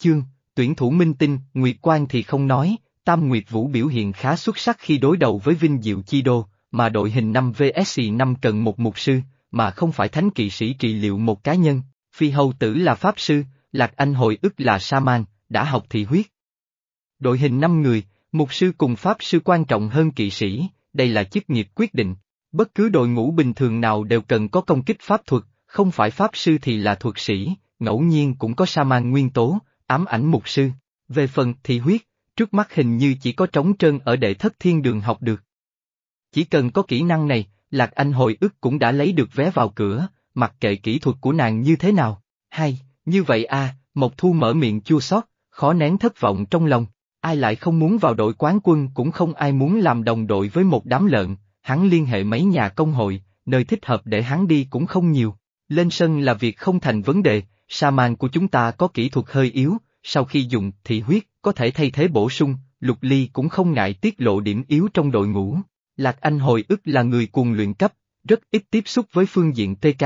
chương, tuyển thủ minh tinh, Nguyệt Quang thì không nói, Tam Nguyệt Vũ biểu hiện khá xuất sắc khi đối đầu với Vinh Diệu Chi Đô, mà đội hình 5 VSC 5 cần một mục sư, mà không phải thánh kỵ sĩ trị liệu một cá nhân, phi hầu tử là pháp sư, Lạc Anh hồi ức là sa man, đã học thị huyết. Đội hình 5 người, mục sư cùng pháp sư quan trọng hơn kỵ sĩ, đây là chức nghiệp quyết định. Bất cứ đội ngũ bình thường nào đều cần có công kích pháp thuật, không phải pháp sư thì là thuật sĩ, ngẫu nhiên cũng có sa man nguyên tố, ám ảnh mục sư. Về phần thị huyết, trước mắt hình như chỉ có trống trơn ở đệ thất thiên đường học được. Chỉ cần có kỹ năng này, Lạc Anh hồi ức cũng đã lấy được vé vào cửa, mặc kệ kỹ thuật của nàng như thế nào. Hay, như vậy à, Mộc Thu mở miệng chua xót, khó nén thất vọng trong lòng. Ai lại không muốn vào đội quán quân cũng không ai muốn làm đồng đội với một đám lợn, hắn liên hệ mấy nhà công hội, nơi thích hợp để hắn đi cũng không nhiều. Lên sân là việc không thành vấn đề, sa man của chúng ta có kỹ thuật hơi yếu, sau khi dùng thị huyết, có thể thay thế bổ sung, lục ly cũng không ngại tiết lộ điểm yếu trong đội ngũ. Lạc Anh hồi ức là người cuồng luyện cấp, rất ít tiếp xúc với phương diện TK.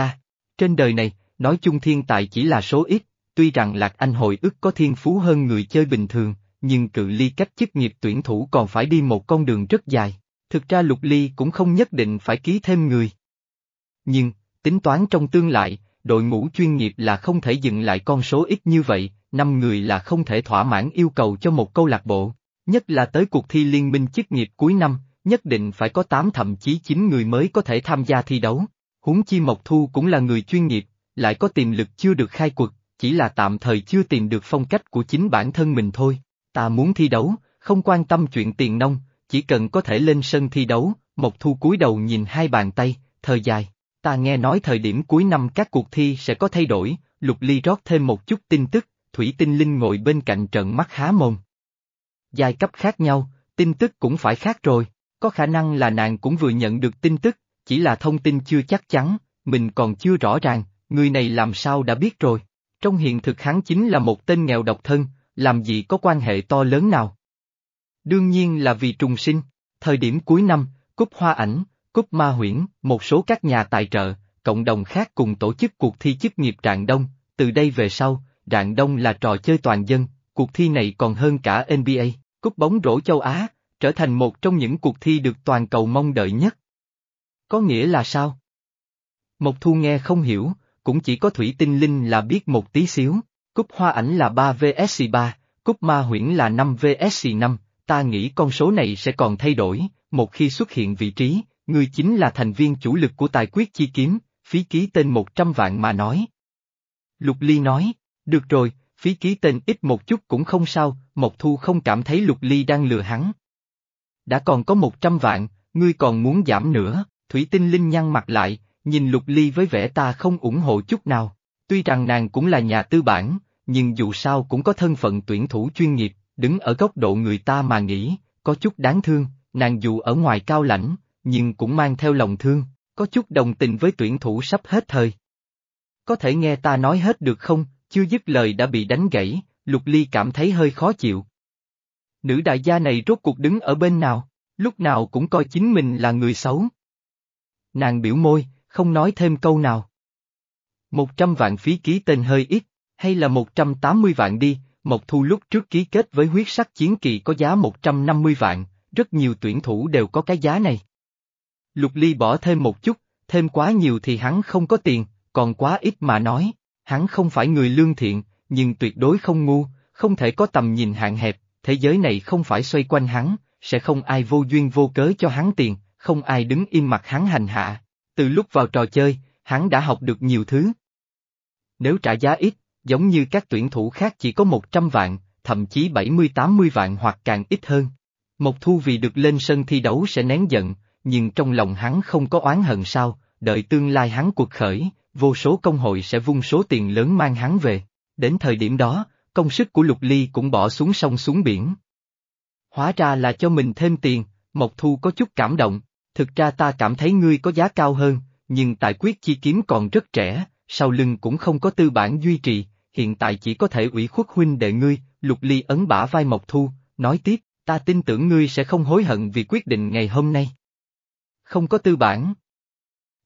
Trên đời này, nói chung thiên tài chỉ là số ít, tuy rằng Lạc Anh hồi ức có thiên phú hơn người chơi bình thường, nhưng cự ly cách chức nghiệp tuyển thủ còn phải đi một con đường rất dài. Thực ra Lục Ly cũng không nhất định phải ký thêm người. Nhưng, tính toán trong tương lai, đội ngũ chuyên nghiệp là không thể dừng lại con số ít như vậy, năm người là không thể thỏa mãn yêu cầu cho một câu lạc bộ, nhất là tới cuộc thi liên minh chức nghiệp cuối năm, nhất định phải có 8 thậm chí 9 người mới có thể tham gia thi đấu. Huống chi Mộc Thu cũng là người chuyên nghiệp, lại có tiềm lực chưa được khai quật, chỉ là tạm thời chưa tìm được phong cách của chính bản thân mình thôi. Ta muốn thi đấu, không quan tâm chuyện tiền nông, chỉ cần có thể lên sân thi đấu, Mộc Thu cúi đầu nhìn hai bàn tay, thời dài. Ta nghe nói thời điểm cuối năm các cuộc thi sẽ có thay đổi, Lục Ly rót thêm một chút tin tức, Thủy Tinh Linh ngồi bên cạnh trận mắt há mồm. Giai cấp khác nhau, tin tức cũng phải khác rồi, có khả năng là nàng cũng vừa nhận được tin tức, chỉ là thông tin chưa chắc chắn, mình còn chưa rõ ràng, người này làm sao đã biết rồi. Trong hiện thực hắn chính là một tên nghèo độc thân, làm gì có quan hệ to lớn nào. Đương nhiên là vì trùng sinh, thời điểm cuối năm, cúp hoa ảnh, cúp ma huyễn, một số các nhà tài trợ, cộng đồng khác cùng tổ chức cuộc thi chức nghiệp Rạng Đông, từ đây về sau, Rạng Đông là trò chơi toàn dân, cuộc thi này còn hơn cả NBA, cúp bóng rổ châu Á, trở thành một trong những cuộc thi được toàn cầu mong đợi nhất. Có nghĩa là sao? Mộc Thu nghe không hiểu, cũng chỉ có Thủy Tinh Linh là biết một tí xíu, cúp hoa ảnh là 3 vs 3, cúp ma huyễn là 5 vs 5, ta nghĩ con số này sẽ còn thay đổi, một khi xuất hiện vị trí, người chính là thành viên chủ lực của tài quyết chi kiếm, phí ký tên 100 vạn mà nói. Lục Ly nói, được rồi, phí ký tên ít một chút cũng không sao, Mộc Thu không cảm thấy Lục Ly đang lừa hắn. Đã còn có 100 vạn, ngươi còn muốn giảm nữa, Thủy Tinh Linh nhăn mặt lại, nhìn Lục Ly với vẻ ta không ủng hộ chút nào. Tuy rằng nàng cũng là nhà tư bản, nhưng dù sao cũng có thân phận tuyển thủ chuyên nghiệp, đứng ở góc độ người ta mà nghĩ, có chút đáng thương, nàng dù ở ngoài cao lãnh, nhưng cũng mang theo lòng thương, có chút đồng tình với tuyển thủ sắp hết thời. Có thể nghe ta nói hết được không, chưa dứt lời đã bị đánh gãy, Lục Ly cảm thấy hơi khó chịu. Nữ đại gia này rốt cuộc đứng ở bên nào, lúc nào cũng coi chính mình là người xấu. Nàng biểu môi, không nói thêm câu nào. Một trăm vạn phí ký tên hơi ít, hay là một trăm tám mươi vạn đi, Mộc Thu lúc trước ký kết với huyết sắc chiến kỳ có giá một trăm năm mươi vạn, rất nhiều tuyển thủ đều có cái giá này. Lục Ly bỏ thêm một chút, thêm quá nhiều thì hắn không có tiền, còn quá ít mà nói, hắn không phải người lương thiện, nhưng tuyệt đối không ngu, không thể có tầm nhìn hạn hẹp, thế giới này không phải xoay quanh hắn, sẽ không ai vô duyên vô cớ cho hắn tiền, không ai đứng im mặt hắn hành hạ. Từ lúc vào trò chơi, hắn đã học được nhiều thứ. Nếu trả giá ít, giống như các tuyển thủ khác chỉ có 100 vạn, thậm chí 70-80 vạn hoặc càng ít hơn. Mộc Thu vì được lên sân thi đấu sẽ nén giận, nhưng trong lòng hắn không có oán hận sao, đợi tương lai hắn cuộc khởi, vô số công hội sẽ vung số tiền lớn mang hắn về. Đến thời điểm đó, công sức của Lục Ly cũng bỏ xuống sông xuống biển. Hóa ra là cho mình thêm tiền, Mộc Thu có chút cảm động, thực ra ta cảm thấy ngươi có giá cao hơn, nhưng tại quyết chi kiếm còn rất trẻ, sau lưng cũng không có tư bản duy trì, hiện tại chỉ có thể ủy khuất huynh đệ ngươi, Lục Ly ấn bả vai Mộc Thu, nói tiếp, ta tin tưởng ngươi sẽ không hối hận vì quyết định ngày hôm nay. Không có tư bản.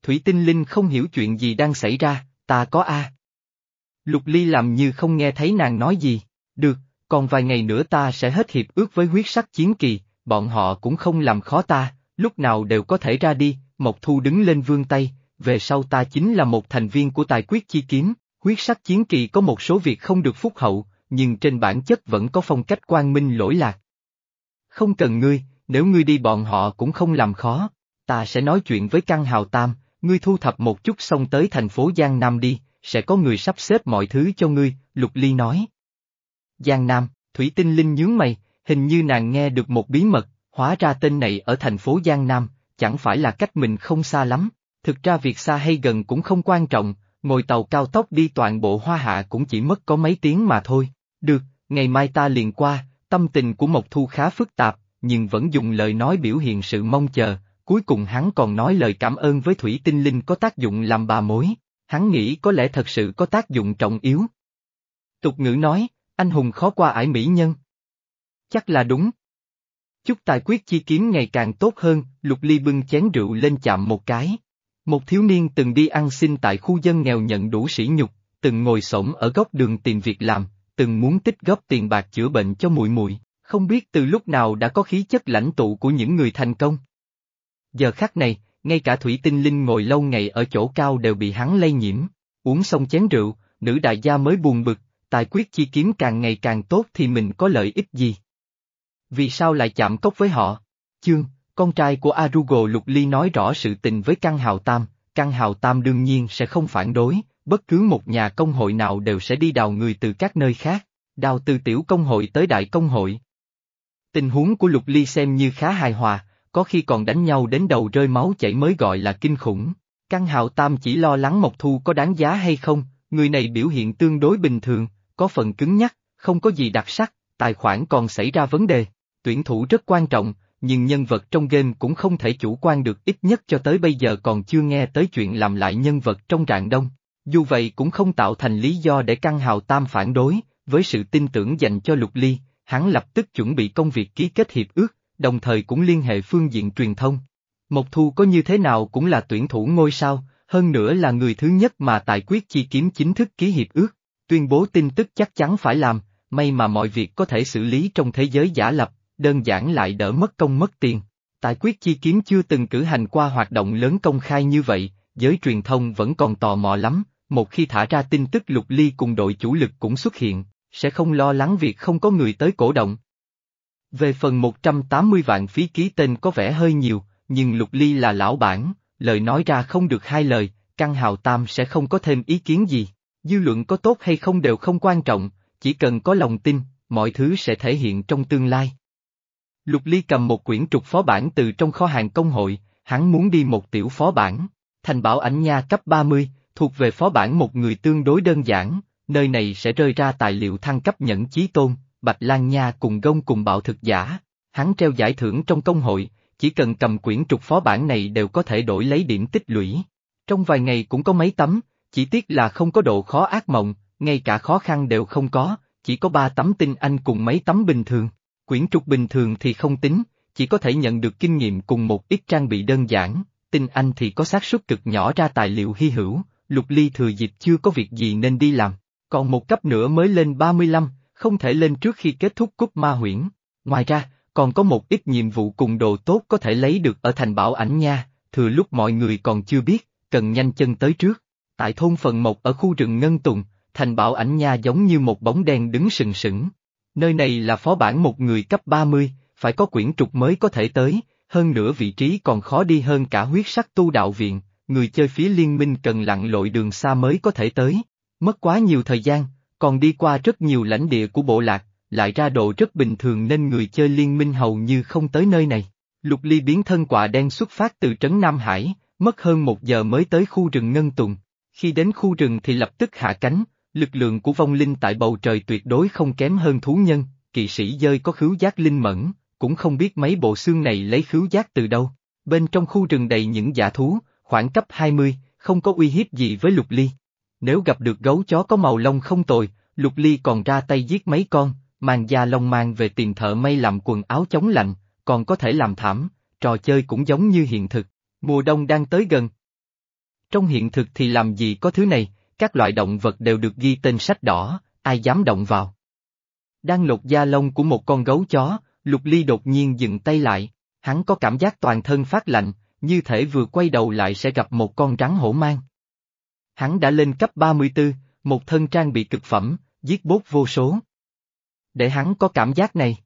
Thủy Tinh Linh không hiểu chuyện gì đang xảy ra, ta có A. Lục Ly làm như không nghe thấy nàng nói gì, Được, còn vài ngày nữa ta sẽ hết hiệp ước với huyết sắc chiến kỳ, bọn họ cũng không làm khó ta, lúc nào đều có thể ra đi, Mộc Thu đứng lên vương tay, về sau ta chính là một thành viên của tài quyết chi kiếm, huyết sắc chiến kỳ có một số việc không được phúc hậu, nhưng trên bản chất vẫn có phong cách quang minh lỗi lạc. Không cần ngươi, nếu ngươi đi bọn họ cũng không làm khó, ta sẽ nói chuyện với căn hào tam, ngươi thu thập một chút xong tới thành phố Giang Nam đi, sẽ có người sắp xếp mọi thứ cho ngươi, Lục Ly nói. Giang Nam, Thủy Tinh Linh nhướng mày, hình như nàng nghe được một bí mật, hóa ra tên này ở thành phố Giang Nam, chẳng phải là cách mình không xa lắm, thực ra việc xa hay gần cũng không quan trọng, ngồi tàu cao tốc đi toàn bộ hoa hạ cũng chỉ mất có mấy tiếng mà thôi. Được, ngày mai ta liền qua, tâm tình của Mộc Thu khá phức tạp, nhưng vẫn dùng lời nói biểu hiện sự mong chờ, cuối cùng hắn còn nói lời cảm ơn với Thủy Tinh Linh có tác dụng làm bà mối, hắn nghĩ có lẽ thật sự có tác dụng trọng yếu. Tục ngữ nói, anh hùng khó qua ải mỹ nhân. Chắc là đúng. Chúc tài quyết chi kiếm ngày càng tốt hơn, Lục Ly bưng chén rượu lên chạm một cái. Một thiếu niên từng đi ăn xin tại khu dân nghèo nhận đủ sỉ nhục, từng ngồi xổm ở góc đường tìm việc làm, từng muốn tích góp tiền bạc chữa bệnh cho muội muội, không biết từ lúc nào đã có khí chất lãnh tụ của những người thành công. Giờ khắc này, ngay cả Thủy Tinh Linh ngồi lâu ngày ở chỗ cao đều bị hắn lây nhiễm, uống xong chén rượu, nữ đại gia mới buồn bực, tài quyết chi kiếm càng ngày càng tốt thì mình có lợi ích gì? Vì sao lại chạm cốc với họ? Chương, con trai của Arugo Lục Ly nói rõ sự tình với Căn Hào Tam, Căn Hào Tam đương nhiên sẽ không phản đối, bất cứ một nhà công hội nào đều sẽ đi đào người từ các nơi khác, đào từ tiểu công hội tới đại công hội. Tình huống của Lục Ly xem như khá hài hòa, có khi còn đánh nhau đến đầu rơi máu chảy mới gọi là kinh khủng. Căn Hào Tam chỉ lo lắng Mộc Thu có đáng giá hay không, người này biểu hiện tương đối bình thường, có phần cứng nhắc, không có gì đặc sắc, tài khoản còn xảy ra vấn đề. Tuyển thủ rất quan trọng, nhưng nhân vật trong game cũng không thể chủ quan được ít nhất cho tới bây giờ còn chưa nghe tới chuyện làm lại nhân vật trong rạng đông. Dù vậy cũng không tạo thành lý do để Căn Hào Tam phản đối, với sự tin tưởng dành cho Lục Ly, hắn lập tức chuẩn bị công việc ký kết hiệp ước, đồng thời cũng liên hệ phương diện truyền thông. Mộc Thu có như thế nào cũng là tuyển thủ ngôi sao, hơn nữa là người thứ nhất mà tài quyết chi kiếm chính thức ký hiệp ước, tuyên bố tin tức chắc chắn phải làm, may mà mọi việc có thể xử lý trong thế giới giả lập, đơn giản lại đỡ mất công mất tiền. Tài quyết chi kiếm chưa từng cử hành qua hoạt động lớn công khai như vậy, giới truyền thông vẫn còn tò mò lắm, một khi thả ra tin tức lục ly cùng đội chủ lực cũng xuất hiện, sẽ không lo lắng việc không có người tới cổ động. Về phần 180 vạn phí ký tên có vẻ hơi nhiều, nhưng lục ly là lão bản, lời nói ra không được hai lời, căn hào tam sẽ không có thêm ý kiến gì. Dư luận có tốt hay không đều không quan trọng, chỉ cần có lòng tin, mọi thứ sẽ thể hiện trong tương lai. Lục Ly cầm một quyển trục phó bản từ trong kho hàng công hội, hắn muốn đi một tiểu phó bản. Thành bảo ảnh nha cấp 30, thuộc về phó bản một người tương đối đơn giản, nơi này sẽ rơi ra tài liệu thăng cấp nhẫn chí tôn, Bạch Lan Nha cùng gông cùng bạo thực giả. Hắn treo giải thưởng trong công hội, chỉ cần cầm quyển trục phó bản này đều có thể đổi lấy điểm tích lũy. Trong vài ngày cũng có mấy tấm, chỉ tiếc là không có độ khó ác mộng, ngay cả khó khăn đều không có, chỉ có ba tấm tinh anh cùng mấy tấm bình thường. Quyển trục bình thường thì không tính, chỉ có thể nhận được kinh nghiệm cùng một ít trang bị đơn giản, tinh anh thì có xác suất cực nhỏ ra tài liệu hy hữu, lục ly thừa dịp chưa có việc gì nên đi làm, còn một cấp nữa mới lên 35, không thể lên trước khi kết thúc cúp ma huyễn. Ngoài ra, còn có một ít nhiệm vụ cùng đồ tốt có thể lấy được ở thành bảo ảnh nha, thừa lúc mọi người còn chưa biết, cần nhanh chân tới trước. Tại thôn phần một ở khu rừng Ngân Tùng, thành bảo ảnh nha giống như một bóng đen đứng sừng sững. Nơi này là phó bản một người cấp 30, phải có quyển trục mới có thể tới, hơn nữa vị trí còn khó đi hơn cả huyết sắc tu đạo viện, người chơi phía liên minh cần lặn lội đường xa mới có thể tới. Mất quá nhiều thời gian, còn đi qua rất nhiều lãnh địa của bộ lạc, lại ra độ rất bình thường nên người chơi liên minh hầu như không tới nơi này. Lục ly biến thân quạ đen xuất phát từ trấn Nam Hải, mất hơn một giờ mới tới khu rừng Ngân Tùng. Khi đến khu rừng thì lập tức hạ cánh, lực lượng của vong linh tại bầu trời tuyệt đối không kém hơn thú nhân, kỵ sĩ dơi có khứu giác linh mẫn, cũng không biết mấy bộ xương này lấy khứu giác từ đâu. Bên trong khu rừng đầy những giả thú, khoảng cấp 20, không có uy hiếp gì với lục ly. Nếu gặp được gấu chó có màu lông không tồi, lục ly còn ra tay giết mấy con, mang da lông mang về tìm thợ may làm quần áo chống lạnh, còn có thể làm thảm, trò chơi cũng giống như hiện thực. Mùa đông đang tới gần. Trong hiện thực thì làm gì có thứ này, các loại động vật đều được ghi tên sách đỏ, ai dám động vào. Đang lột da lông của một con gấu chó, Lục Ly đột nhiên dừng tay lại, hắn có cảm giác toàn thân phát lạnh, như thể vừa quay đầu lại sẽ gặp một con rắn hổ mang. Hắn đã lên cấp 34, một thân trang bị cực phẩm, giết bốt vô số. Để hắn có cảm giác này.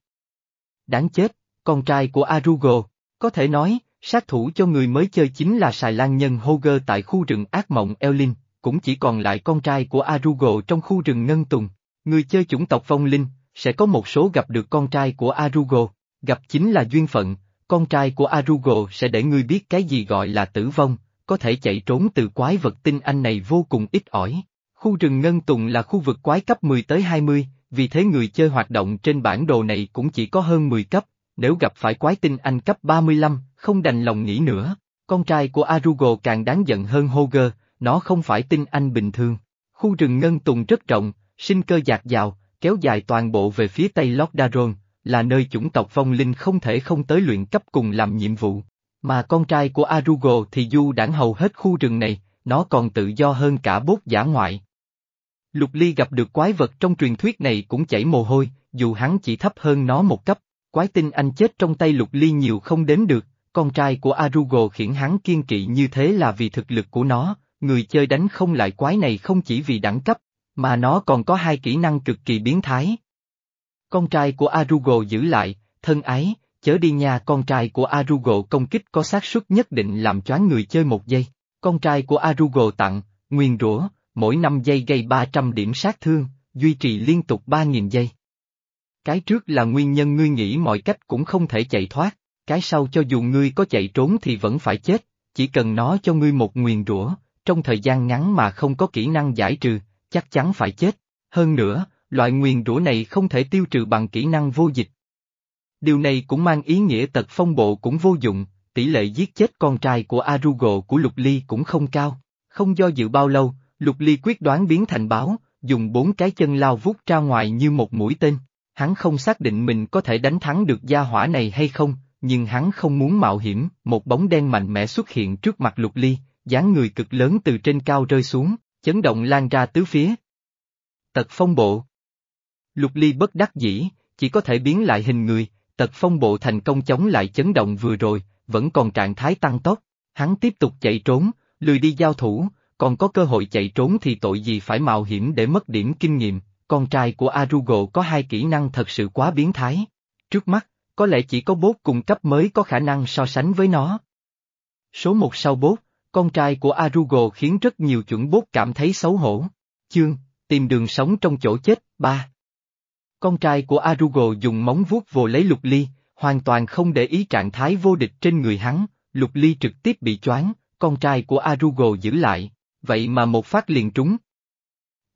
Đáng chết, con trai của Arugo, có thể nói, sát thủ cho người mới chơi chính là xài lan nhân Hoger tại khu rừng ác mộng Elin, cũng chỉ còn lại con trai của Arugo trong khu rừng Ngân Tùng. Người chơi chủng tộc vong linh, sẽ có một số gặp được con trai của Arugo, gặp chính là duyên phận, con trai của Arugo sẽ để ngươi biết cái gì gọi là tử vong, có thể chạy trốn từ quái vật tinh anh này vô cùng ít ỏi. Khu rừng Ngân Tùng là khu vực quái cấp 10 tới 20, vì thế người chơi hoạt động trên bản đồ này cũng chỉ có hơn 10 cấp, nếu gặp phải quái tinh anh cấp 35, không đành lòng nghĩ nữa. Con trai của Arugo càng đáng giận hơn Hoger, nó không phải tinh anh bình thường. Khu rừng Ngân Tùng rất rộng, sinh cơ dạt dào, kéo dài toàn bộ về phía tây Logdaron, là nơi chủng tộc vong linh không thể không tới luyện cấp cùng làm nhiệm vụ. Mà con trai của Arugo thì du đảng hầu hết khu rừng này, nó còn tự do hơn cả bốt giả ngoại. Lục Ly gặp được quái vật trong truyền thuyết này cũng chảy mồ hôi, dù hắn chỉ thấp hơn nó một cấp, quái tinh anh chết trong tay Lục Ly nhiều không đến được, con trai của Arugo khiển hắn kiên kỵ như thế là vì thực lực của nó, người chơi đánh không lại quái này không chỉ vì đẳng cấp, mà nó còn có hai kỹ năng cực kỳ biến thái. Con trai của Arugo giữ lại, thân ái, chớ đi nha con trai của Arugo công kích có xác suất nhất định làm choáng người chơi một giây. Con trai của Arugo tặng, nguyên rủa, mỗi 5 giây gây 300 điểm sát thương, duy trì liên tục 3.000 giây. Cái trước là nguyên nhân ngươi nghĩ mọi cách cũng không thể chạy thoát, cái sau cho dù ngươi có chạy trốn thì vẫn phải chết, chỉ cần nó cho ngươi một nguyền rủa, trong thời gian ngắn mà không có kỹ năng giải trừ, chắc chắn phải chết. Hơn nữa, loại nguyền rủa này không thể tiêu trừ bằng kỹ năng vô dịch. Điều này cũng mang ý nghĩa tật phong bộ cũng vô dụng, tỷ lệ giết chết con trai của Arugo của Lục Ly cũng không cao. Không do dự bao lâu, Lục Ly quyết đoán biến thành báo, dùng bốn cái chân lao vút ra ngoài như một mũi tên. Hắn không xác định mình có thể đánh thắng được gia hỏa này hay không, nhưng hắn không muốn mạo hiểm, một bóng đen mạnh mẽ xuất hiện trước mặt Lục Ly, dáng người cực lớn từ trên cao rơi xuống, chấn động lan ra tứ phía. Tật phong bộ Lục Ly bất đắc dĩ, chỉ có thể biến lại hình người, tật phong bộ thành công chống lại chấn động vừa rồi, vẫn còn trạng thái tăng tốc, hắn tiếp tục chạy trốn, lười đi giao thủ, còn có cơ hội chạy trốn thì tội gì phải mạo hiểm để mất điểm kinh nghiệm, con trai của Arugo có hai kỹ năng thật sự quá biến thái. Trước mắt, có lẽ chỉ có bốt cùng cấp mới có khả năng so sánh với nó. Số một sau bốt, con trai của Arugo khiến rất nhiều chuẩn bốt cảm thấy xấu hổ. Chương, tìm đường sống trong chỗ chết, ba. Con trai của Arugo dùng móng vuốt vồ lấy lục ly, hoàn toàn không để ý trạng thái vô địch trên người hắn, lục ly trực tiếp bị choáng, con trai của Arugo giữ lại, vậy mà một phát liền trúng.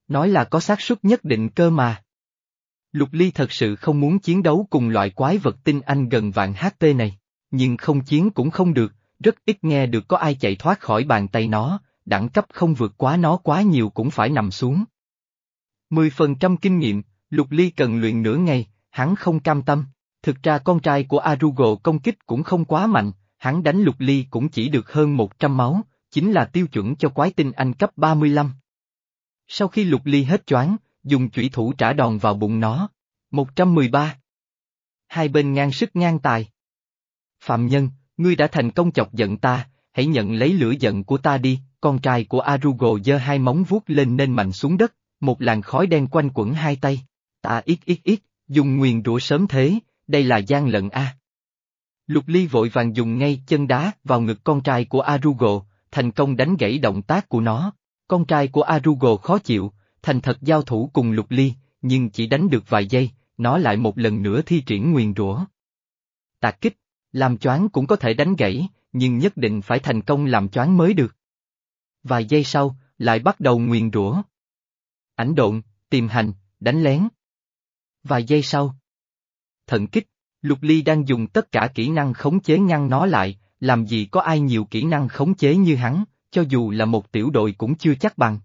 Nói là có xác suất nhất định cơ mà. Lục Ly thật sự không muốn chiến đấu cùng loại quái vật tinh anh gần vạn HP này, nhưng không chiến cũng không được, rất ít nghe được có ai chạy thoát khỏi bàn tay nó, đẳng cấp không vượt quá nó quá nhiều cũng phải nằm xuống. 10% kinh nghiệm, Lục Ly cần luyện nửa ngày, hắn không cam tâm. Thực ra con trai của Arugo công kích cũng không quá mạnh, hắn đánh Lục Ly cũng chỉ được hơn 100 máu, chính là tiêu chuẩn cho quái tinh anh cấp 35. Sau khi Lục Ly hết choáng, dùng chủy thủ trả đòn vào bụng nó. 113. Hai bên ngang sức ngang tài. Phạm Nhân, ngươi đã thành công chọc giận ta, hãy nhận lấy lửa giận của ta đi, con trai của Arugo giơ hai móng vuốt lên nên mạnh xuống đất, một làn khói đen quanh quẩn hai tay. Ta ít ít ít, dùng nguyền rủa sớm thế, đây là gian lận a. Lục Ly vội vàng dùng ngay chân đá vào ngực con trai của Arugo, thành công đánh gãy động tác của nó. Con trai của Arugo khó chịu, thành thật giao thủ cùng Lục Ly, nhưng chỉ đánh được vài giây, nó lại một lần nữa thi triển nguyền rủa. Tạc kích, làm choáng cũng có thể đánh gãy, nhưng nhất định phải thành công làm choáng mới được. Vài giây sau, lại bắt đầu nguyền rủa. Ảnh độn, tìm hành, đánh lén. Vài giây sau. Thận kích, Lục Ly đang dùng tất cả kỹ năng khống chế ngăn nó lại, làm gì có ai nhiều kỹ năng khống chế như hắn, cho dù là một tiểu đội cũng chưa chắc bằng.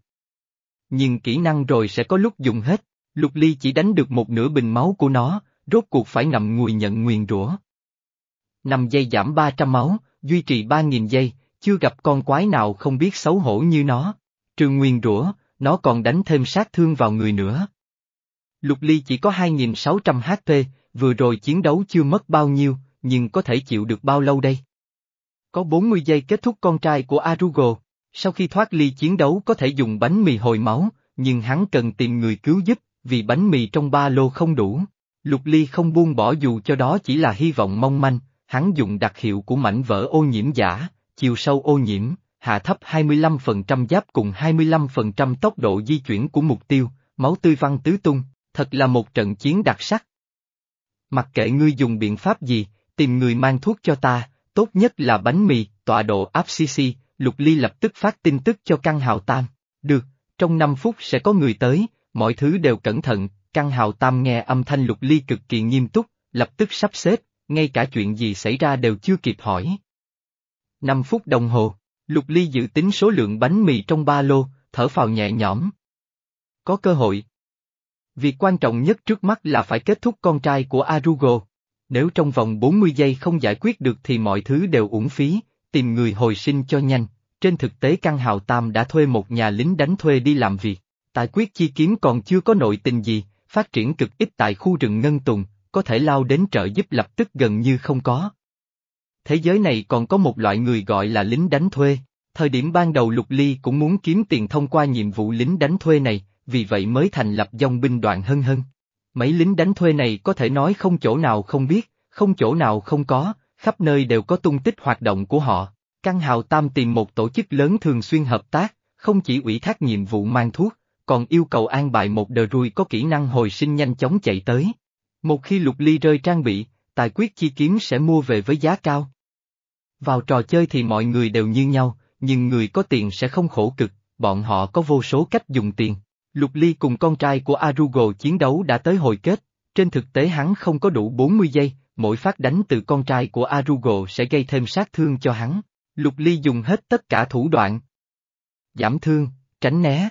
Nhưng kỹ năng rồi sẽ có lúc dùng hết, Lục Ly chỉ đánh được một nửa bình máu của nó, rốt cuộc phải ngậm ngùi nhận nguyền rủa. 5 giây giảm 300 máu, duy trì 3.000 giây, chưa gặp con quái nào không biết xấu hổ như nó. Trường nguyền rủa, nó còn đánh thêm sát thương vào người nữa. Lục Ly chỉ có 2.600 HP, vừa rồi chiến đấu chưa mất bao nhiêu, nhưng có thể chịu được bao lâu đây? Có 40 giây kết thúc con trai của Arugo, sau khi thoát ly chiến đấu có thể dùng bánh mì hồi máu, nhưng hắn cần tìm người cứu giúp, vì bánh mì trong ba lô không đủ. Lục Ly không buông bỏ dù cho đó chỉ là hy vọng mong manh, hắn dùng đặc hiệu của mảnh vỡ ô nhiễm giả, chiều sâu ô nhiễm, hạ thấp 25% giáp cùng 25% tốc độ di chuyển của mục tiêu, máu tươi văng tứ tung, thật là một trận chiến đặc sắc. Mặc kệ ngươi dùng biện pháp gì, tìm người mang thuốc cho ta, tốt nhất là bánh mì, tọa độ áp CC, Lục Ly lập tức phát tin tức cho căn hào tam. Được, trong 5 phút sẽ có người tới, mọi thứ đều cẩn thận, căn hào tam nghe âm thanh Lục Ly cực kỳ nghiêm túc, lập tức sắp xếp, ngay cả chuyện gì xảy ra đều chưa kịp hỏi. 5 phút đồng hồ, Lục Ly dự tính số lượng bánh mì trong ba lô, thở phào nhẹ nhõm. Có cơ hội. Việc quan trọng nhất trước mắt là phải kết thúc con trai của Arugo. Nếu trong vòng 40 giây không giải quyết được thì mọi thứ đều uổng phí, tìm người hồi sinh cho nhanh. Trên thực tế căn hào Tam đã thuê một nhà lính đánh thuê đi làm việc. Tài quyết chi kiếm còn chưa có nội tình gì, phát triển cực ít tại khu rừng Ngân Tùng, có thể lao đến trợ giúp lập tức gần như không có. Thế giới này còn có một loại người gọi là lính đánh thuê. Thời điểm ban đầu Lục Ly cũng muốn kiếm tiền thông qua nhiệm vụ lính đánh thuê này, vì vậy mới thành lập dòng binh đoàn hân hân. Mấy lính đánh thuê này có thể nói không chỗ nào không biết, không chỗ nào không có, khắp nơi đều có tung tích hoạt động của họ. Căn hào tam tìm một tổ chức lớn thường xuyên hợp tác, không chỉ ủy thác nhiệm vụ mang thuốc, còn yêu cầu an bài một đờ rui có kỹ năng hồi sinh nhanh chóng chạy tới. Một khi lục ly rơi trang bị, tài quyết chi kiếm sẽ mua về với giá cao. Vào trò chơi thì mọi người đều như nhau, nhưng người có tiền sẽ không khổ cực, bọn họ có vô số cách dùng tiền. Lục Ly cùng con trai của Arugo chiến đấu đã tới hồi kết, trên thực tế hắn không có đủ 40 giây, mỗi phát đánh từ con trai của Arugo sẽ gây thêm sát thương cho hắn. Lục Ly dùng hết tất cả thủ đoạn. Giảm thương, tránh né.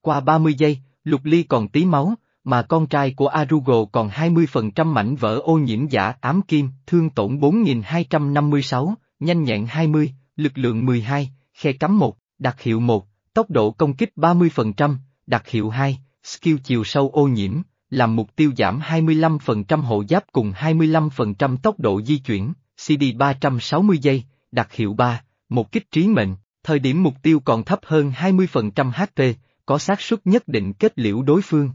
Qua 30 giây, Lục Ly còn tí máu, mà con trai của Arugo còn 20% mảnh vỡ ô nhiễm giả ám kim, thương tổn 4256, nhanh nhẹn 20, lực lượng 12, khe cắm 1, đặc hiệu 1, tốc độ công kích 30%, đặc hiệu 2, skill chiều sâu ô nhiễm, làm mục tiêu giảm 25% hộ giáp cùng 25% tốc độ di chuyển, CD 360 giây, đặc hiệu 3, một kích trí mệnh, thời điểm mục tiêu còn thấp hơn 20% HP, có xác suất nhất định kết liễu đối phương.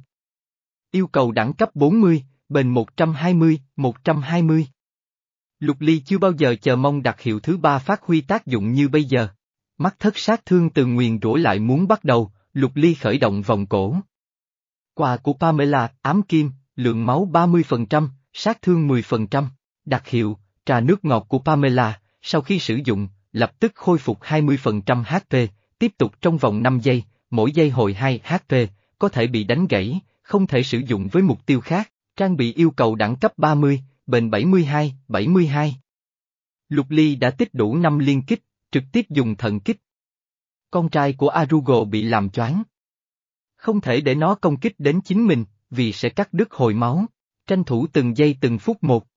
Yêu cầu đẳng cấp 40, bền 120, 120. Lục Ly chưa bao giờ chờ mong đặc hiệu thứ ba phát huy tác dụng như bây giờ. Mắt thất sát thương từ nguyền rủa lại muốn bắt đầu, Lục Ly khởi động vòng cổ. Quà của Pamela, ám kim, lượng máu 30%, sát thương 10%, đặc hiệu, trà nước ngọt của Pamela, sau khi sử dụng, lập tức khôi phục 20% HP, tiếp tục trong vòng 5 giây, mỗi giây hồi 2 HP, có thể bị đánh gãy, không thể sử dụng với mục tiêu khác, trang bị yêu cầu đẳng cấp 30, bền 72, 72. Lục Ly đã tích đủ 5 liên kích, trực tiếp dùng thần kích. Con trai của Arugo bị làm choáng. Không thể để nó công kích đến chính mình, vì sẽ cắt đứt hồi máu, tranh thủ từng giây từng phút một.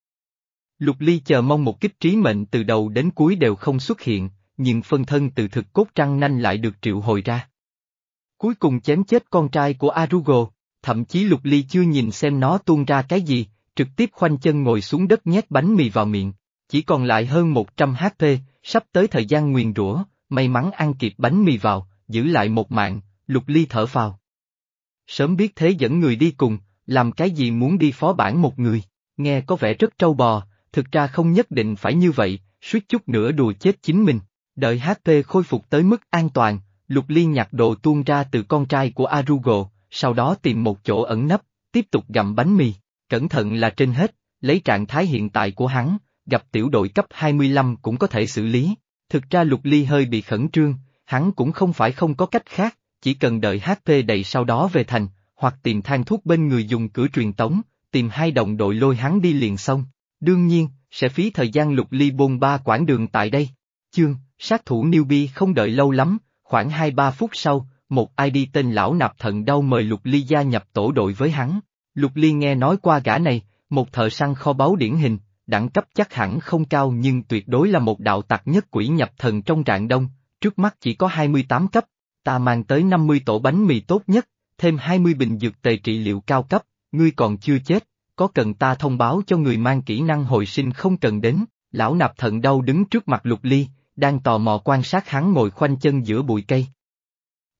Lục Ly chờ mong một kích trí mệnh từ đầu đến cuối đều không xuất hiện, nhưng phân thân từ thực cốt trăng nanh lại được triệu hồi ra. Cuối cùng chém chết con trai của Arugo, thậm chí Lục Ly chưa nhìn xem nó tuôn ra cái gì, trực tiếp khoanh chân ngồi xuống đất nhét bánh mì vào miệng, chỉ còn lại hơn 100 HP, sắp tới thời gian nguyền rủa, may mắn ăn kịp bánh mì vào, giữ lại một mạng, Lục Ly thở vào. Sớm biết thế dẫn người đi cùng, làm cái gì muốn đi phó bản một người, nghe có vẻ rất trâu bò, thực ra không nhất định phải như vậy, suýt chút nữa đùa chết chính mình. Đợi HP khôi phục tới mức an toàn, Lục Ly nhặt đồ tuôn ra từ con trai của Arugo, sau đó tìm một chỗ ẩn nấp, tiếp tục gặm bánh mì, cẩn thận là trên hết, lấy trạng thái hiện tại của hắn, gặp tiểu đội cấp 25 cũng có thể xử lý. Thực ra Lục Ly hơi bị khẩn trương, hắn cũng không phải không có cách khác, chỉ cần đợi HP đầy sau đó về thành, hoặc tìm thang thuốc bên người dùng cửa truyền tống, tìm hai đồng đội lôi hắn đi liền xong. Đương nhiên, sẽ phí thời gian Lục Ly bôn ba quãng đường tại đây. Chương, sát thủ newbie không đợi lâu lắm, khoảng 2-3 phút sau, một ID tên lão nạp thận đau mời Lục Ly gia nhập tổ đội với hắn. Lục Ly nghe nói qua gã này, một thợ săn kho báu điển hình, đẳng cấp chắc hẳn không cao nhưng tuyệt đối là một đạo tặc nhất quỷ nhập thần trong rạng đông, trước mắt chỉ có 28 cấp, ta mang tới 50 tổ bánh mì tốt nhất, thêm 20 bình dược tề trị liệu cao cấp, ngươi còn chưa chết, có cần ta thông báo cho người mang kỹ năng hồi sinh không cần đến, lão nạp thận đau đứng trước mặt lục ly, đang tò mò quan sát hắn ngồi khoanh chân giữa bụi cây.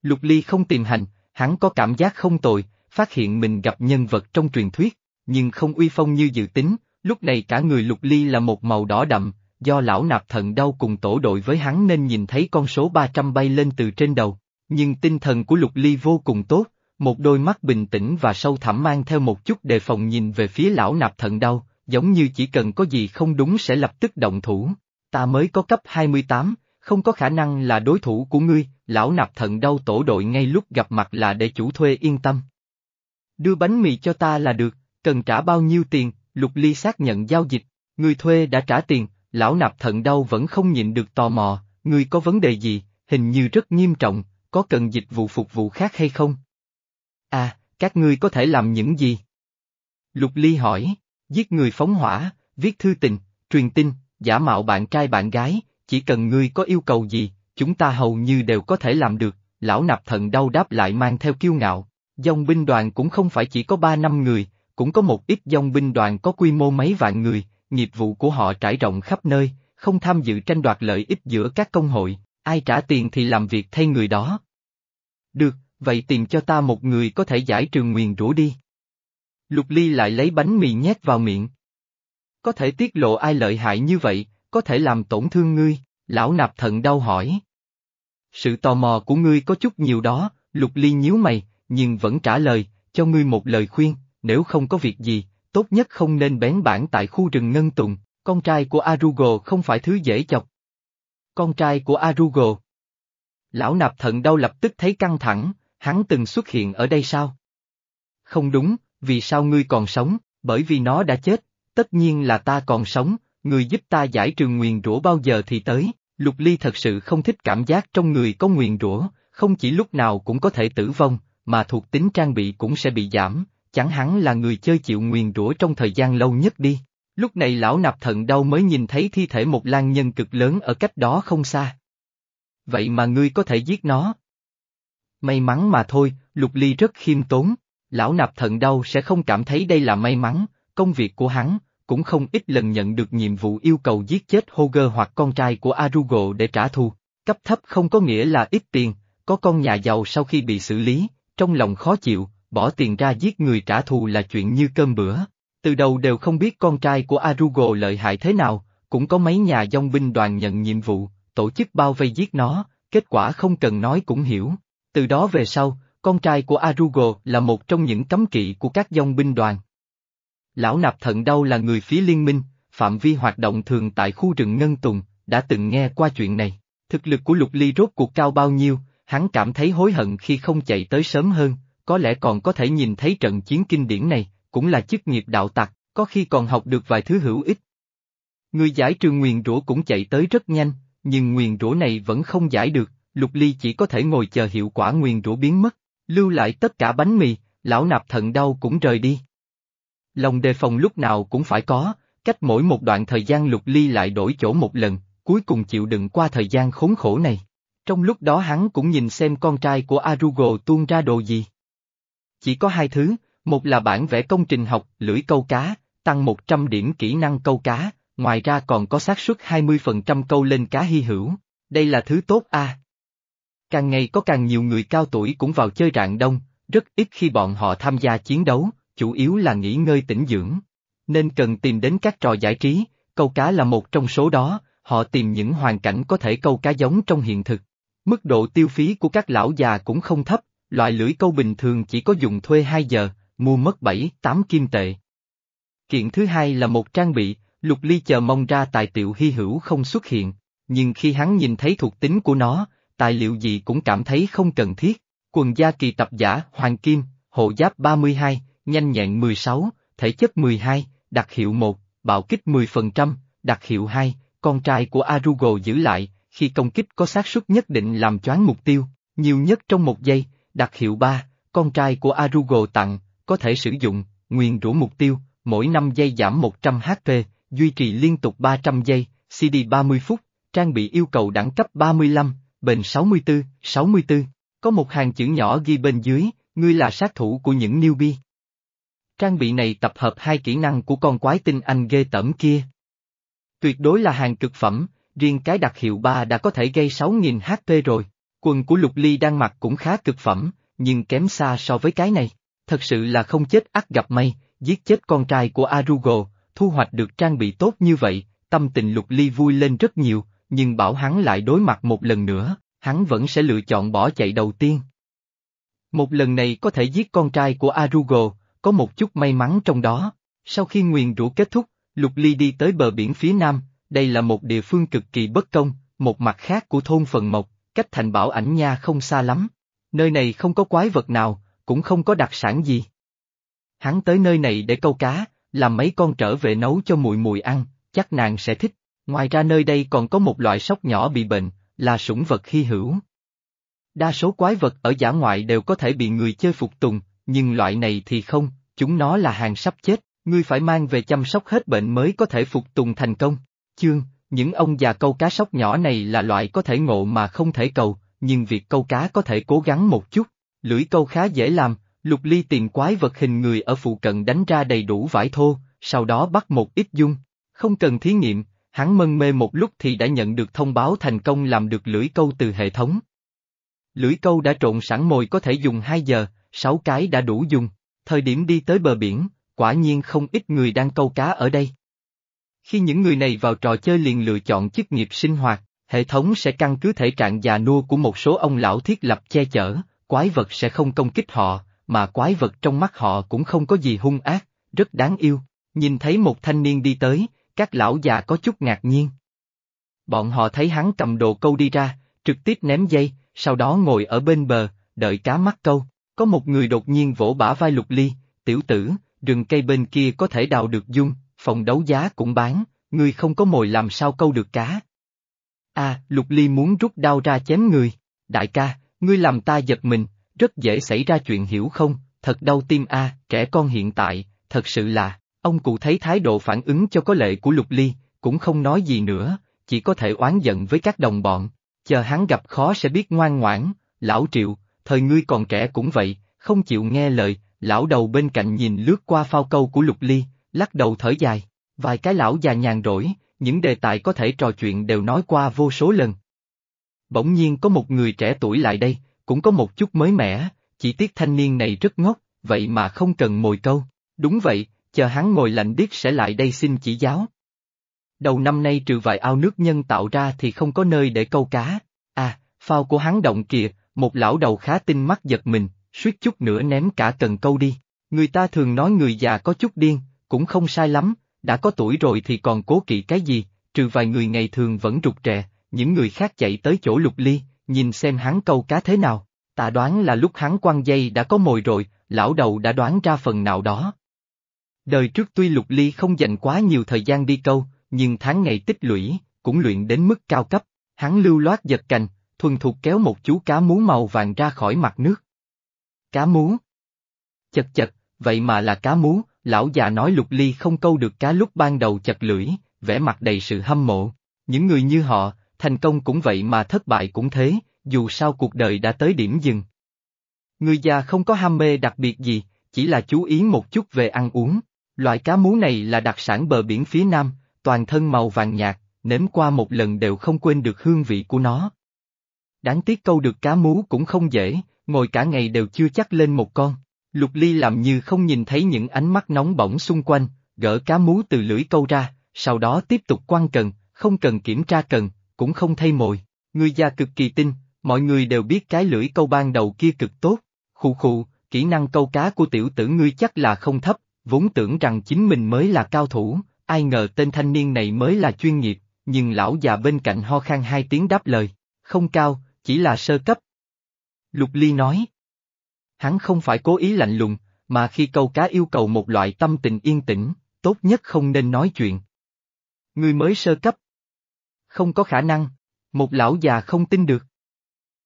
Lục ly không tìm hành, hắn có cảm giác không tồi, phát hiện mình gặp nhân vật trong truyền thuyết, nhưng không uy phong như dự tính, lúc này cả người lục ly là một màu đỏ đậm, do lão nạp thận đau cùng tổ đội với hắn nên nhìn thấy con số 300 bay lên từ trên đầu, nhưng tinh thần của lục ly vô cùng tốt, một đôi mắt bình tĩnh và sâu thẳm mang theo một chút đề phòng nhìn về phía lão nạp thận đau, giống như chỉ cần có gì không đúng sẽ lập tức động thủ. Ta mới có cấp 28, không có khả năng là đối thủ của ngươi, lão nạp thận đau tổ đội ngay lúc gặp mặt là để chủ thuê yên tâm. Đưa bánh mì cho ta là được, cần trả bao nhiêu tiền, lục ly xác nhận giao dịch, người thuê đã trả tiền, lão nạp thận đau vẫn không nhịn được tò mò, người có vấn đề gì, hình như rất nghiêm trọng, có cần dịch vụ phục vụ khác hay không? À, các ngươi có thể làm những gì? Lục Ly hỏi, giết người phóng hỏa, viết thư tình, truyền tin, giả mạo bạn trai bạn gái, chỉ cần ngươi có yêu cầu gì, chúng ta hầu như đều có thể làm được, lão nạp thận đau đáp lại mang theo kiêu ngạo. Dòng binh đoàn cũng không phải chỉ có ba năm người, cũng có một ít dòng binh đoàn có quy mô mấy vạn người, nghiệp vụ của họ trải rộng khắp nơi, không tham dự tranh đoạt lợi ích giữa các công hội, ai trả tiền thì làm việc thay người đó. Được, vậy tìm cho ta một người có thể giải trừ nguyền rủa đi. Lục Ly lại lấy bánh mì nhét vào miệng. Có thể tiết lộ ai lợi hại như vậy, có thể làm tổn thương ngươi, lão nạp thận đau hỏi. Sự tò mò của ngươi có chút nhiều đó, Lục Ly nhíu mày, nhưng vẫn trả lời, cho ngươi một lời khuyên, nếu không có việc gì, tốt nhất không nên bén bản tại khu rừng Ngân Tùng, con trai của Arugo không phải thứ dễ chọc. Con trai của Arugo. Lão nạp thận đau lập tức thấy căng thẳng, hắn từng xuất hiện ở đây sao? Không đúng, vì sao ngươi còn sống, bởi vì nó đã chết, tất nhiên là ta còn sống, người giúp ta giải trừ nguyền rủa bao giờ thì tới, Lục Ly thật sự không thích cảm giác trong người có nguyền rủa, không chỉ lúc nào cũng có thể tử vong, mà thuộc tính trang bị cũng sẽ bị giảm, chẳng hắn là người chơi chịu nguyền rủa trong thời gian lâu nhất đi. Lúc này lão nạp thận đau mới nhìn thấy thi thể một lan nhân cực lớn ở cách đó không xa. Vậy mà ngươi có thể giết nó. May mắn mà thôi, Lục Ly rất khiêm tốn, lão nạp thận đau sẽ không cảm thấy đây là may mắn, công việc của hắn, cũng không ít lần nhận được nhiệm vụ yêu cầu giết chết Hoger hoặc con trai của Arugo để trả thù. Cấp thấp không có nghĩa là ít tiền, có con nhà giàu sau khi bị xử lý, trong lòng khó chịu, bỏ tiền ra giết người trả thù là chuyện như cơm bữa. Từ đầu đều không biết con trai của Arugo lợi hại thế nào, cũng có mấy nhà dòng binh đoàn nhận nhiệm vụ, tổ chức bao vây giết nó, kết quả không cần nói cũng hiểu. Từ đó về sau, con trai của Arugo là một trong những cấm kỵ của các dòng binh đoàn. Lão nạp thận đau là người phía liên minh, phạm vi hoạt động thường tại khu rừng Ngân Tùng, đã từng nghe qua chuyện này. Thực lực của Lục Ly rốt cuộc cao bao nhiêu, hắn cảm thấy hối hận khi không chạy tới sớm hơn, có lẽ còn có thể nhìn thấy trận chiến kinh điển này, cũng là chức nghiệp đạo tặc, có khi còn học được vài thứ hữu ích. Người giải trừ nguyền rủa cũng chạy tới rất nhanh, nhưng nguyền rủa này vẫn không giải được, Lục Ly chỉ có thể ngồi chờ hiệu quả nguyền rủa biến mất, lưu lại tất cả bánh mì, lão nạp thận đau cũng rời đi. Lòng đề phòng lúc nào cũng phải có, cách mỗi một đoạn thời gian Lục Ly lại đổi chỗ một lần, cuối cùng chịu đựng qua thời gian khốn khổ này. Trong lúc đó hắn cũng nhìn xem con trai của Arugo tuôn ra đồ gì. Chỉ có hai thứ, một là bản vẽ công trình học lưỡi câu cá, tăng 100 điểm kỹ năng câu cá, ngoài ra còn có xác suất 20% câu lên cá hy hữu. Đây là thứ tốt a. Càng ngày có càng nhiều người cao tuổi cũng vào chơi rạng đông, rất ít khi bọn họ tham gia chiến đấu, chủ yếu là nghỉ ngơi tĩnh dưỡng. Nên cần tìm đến các trò giải trí, câu cá là một trong số đó, họ tìm những hoàn cảnh có thể câu cá giống trong hiện thực. Mức độ tiêu phí của các lão già cũng không thấp, loại lưỡi câu bình thường chỉ có dùng thuê 2 giờ, mua mất 7-8 kim tệ. Kiện thứ hai là một trang bị, Lục Ly chờ mong ra tài tiểu hy hữu không xuất hiện, nhưng khi hắn nhìn thấy thuộc tính của nó, tài liệu gì cũng cảm thấy không cần thiết. Quần gia kỳ tập giả Hoàng Kim, hộ giáp 32, nhanh nhẹn 16, thể chất 12, đặc hiệu 1, bạo kích 10%, đặc hiệu 2, con trai của Arugo giữ lại, khi công kích có xác suất nhất định làm choáng mục tiêu, nhiều nhất trong một giây, đặc hiệu 3, con trai của Arugo tặng, có thể sử dụng, nguyên rủa mục tiêu, mỗi 5 giây giảm 100 HP, duy trì liên tục 300 giây, CD 30 phút, trang bị yêu cầu đẳng cấp 35, bền 64, 64. Có một hàng chữ nhỏ ghi bên dưới, ngươi là sát thủ của những newbie. Trang bị này tập hợp hai kỹ năng của con quái tinh anh ghê tởm kia. Tuyệt đối là hàng cực phẩm, riêng cái đặc hiệu 3 đã có thể gây 6.000 HP rồi. Quần của Lục Ly đang mặc cũng khá cực phẩm, nhưng kém xa so với cái này. Thật sự là không chết ắt gặp may, giết chết con trai của Arugo, thu hoạch được trang bị tốt như vậy, tâm tình Lục Ly vui lên rất nhiều, nhưng bảo hắn lại đối mặt một lần nữa, hắn vẫn sẽ lựa chọn bỏ chạy đầu tiên. Một lần này có thể giết con trai của Arugo, có một chút may mắn trong đó. Sau khi nguyền rủa kết thúc, Lục Ly đi tới bờ biển phía nam, đây là một địa phương cực kỳ bất công, một mặt khác của thôn Phần Mộc, cách thành bảo ảnh nha không xa lắm. Nơi này không có quái vật nào, cũng không có đặc sản gì. Hắn tới nơi này để câu cá, làm mấy con trở về nấu cho mùi mùi ăn, chắc nàng sẽ thích. Ngoài ra nơi đây còn có một loại sóc nhỏ bị bệnh, là sủng vật hy hữu. Đa số quái vật ở giả ngoại đều có thể bị người chơi phục tùng, nhưng loại này thì không, chúng nó là hàng sắp chết, ngươi phải mang về chăm sóc hết bệnh mới có thể phục tùng thành công. Chương, những ông già câu cá sóc nhỏ này là loại có thể ngộ mà không thể cầu, nhưng việc câu cá có thể cố gắng một chút. Lưỡi câu khá dễ làm, Lục Ly tìm quái vật hình người ở phụ cận đánh ra đầy đủ vải thô, sau đó bắt một ít dung. Không cần thí nghiệm, hắn mân mê một lúc thì đã nhận được thông báo thành công làm được lưỡi câu từ hệ thống. Lưỡi câu đã trộn sẵn mồi có thể dùng 2 giờ, 6 cái đã đủ dùng. Thời điểm đi tới bờ biển, quả nhiên không ít người đang câu cá ở đây. Khi những người này vào trò chơi liền lựa chọn chức nghiệp sinh hoạt, hệ thống sẽ căn cứ thể trạng già nua của một số ông lão thiết lập che chở, quái vật sẽ không công kích họ, mà quái vật trong mắt họ cũng không có gì hung ác, rất đáng yêu. Nhìn thấy một thanh niên đi tới, các lão già có chút ngạc nhiên. Bọn họ thấy hắn cầm đồ câu đi ra, trực tiếp ném dây, sau đó ngồi ở bên bờ, đợi cá mắc câu. Có một người đột nhiên vỗ bả vai lục ly, tiểu tử, rừng cây bên kia có thể đào được dung, phòng đấu giá cũng bán, ngươi không có mồi làm sao câu được cá. A, lục ly muốn rút đao ra chém người, đại ca, ngươi làm ta giật mình, rất dễ xảy ra chuyện hiểu không, thật đau tim a, trẻ con hiện tại, thật sự là, ông cụ thấy thái độ phản ứng cho có lệ của lục ly, cũng không nói gì nữa, chỉ có thể oán giận với các đồng bọn, chờ hắn gặp khó sẽ biết ngoan ngoãn, lão triệu, thời ngươi còn trẻ cũng vậy, không chịu nghe lời, lão đầu bên cạnh nhìn lướt qua phao câu của lục ly, lắc đầu thở dài, vài cái lão già nhàn rỗi, những đề tài có thể trò chuyện đều nói qua vô số lần. Bỗng nhiên có một người trẻ tuổi lại đây, cũng có một chút mới mẻ, chỉ tiếc thanh niên này rất ngốc, vậy mà không cần mồi câu, đúng vậy, chờ hắn ngồi lạnh điếc sẽ lại đây xin chỉ giáo. Đầu năm nay trừ vài ao nước nhân tạo ra thì không có nơi để câu cá, à, phao của hắn động kìa, một lão đầu khá tinh mắt giật mình, suýt chút nữa ném cả cần câu đi. Người ta thường nói người già có chút điên, cũng không sai lắm, đã có tuổi rồi thì còn cố kỵ cái gì, trừ vài người ngày thường vẫn rụt rè, những người khác chạy tới chỗ lục ly, nhìn xem hắn câu cá thế nào. Ta đoán là lúc hắn quăng dây đã có mồi rồi, lão đầu đã đoán ra phần nào đó. Đời trước tuy lục ly không dành quá nhiều thời gian đi câu, nhưng tháng ngày tích lũy, cũng luyện đến mức cao cấp, hắn lưu loát giật cành, thuần thục kéo một chú cá mú màu vàng ra khỏi mặt nước. Cá mú. Chật chật, vậy mà là cá mú, lão già nói lục ly không câu được cá lúc ban đầu chật lưỡi, vẻ mặt đầy sự hâm mộ. Những người như họ, thành công cũng vậy mà thất bại cũng thế, dù sao cuộc đời đã tới điểm dừng. Người già không có ham mê đặc biệt gì, chỉ là chú ý một chút về ăn uống. Loại cá mú này là đặc sản bờ biển phía nam, toàn thân màu vàng nhạt, nếm qua một lần đều không quên được hương vị của nó. Đáng tiếc câu được cá mú cũng không dễ, ngồi cả ngày đều chưa chắc lên một con. Lục Ly làm như không nhìn thấy những ánh mắt nóng bỏng xung quanh, gỡ cá mú từ lưỡi câu ra, sau đó tiếp tục quăng cần, không cần kiểm tra cần, cũng không thay mồi. Người già cực kỳ tin, mọi người đều biết cái lưỡi câu ban đầu kia cực tốt. Khụ khụ, kỹ năng câu cá của tiểu tử ngươi chắc là không thấp, vốn tưởng rằng chính mình mới là cao thủ, ai ngờ tên thanh niên này mới là chuyên nghiệp, nhưng lão già bên cạnh ho khan hai tiếng đáp lời, không cao, chỉ là sơ cấp. Lục Ly nói. Hắn không phải cố ý lạnh lùng, mà khi câu cá yêu cầu một loại tâm tình yên tĩnh, tốt nhất không nên nói chuyện. Người mới sơ cấp. Không có khả năng, một lão già không tin được.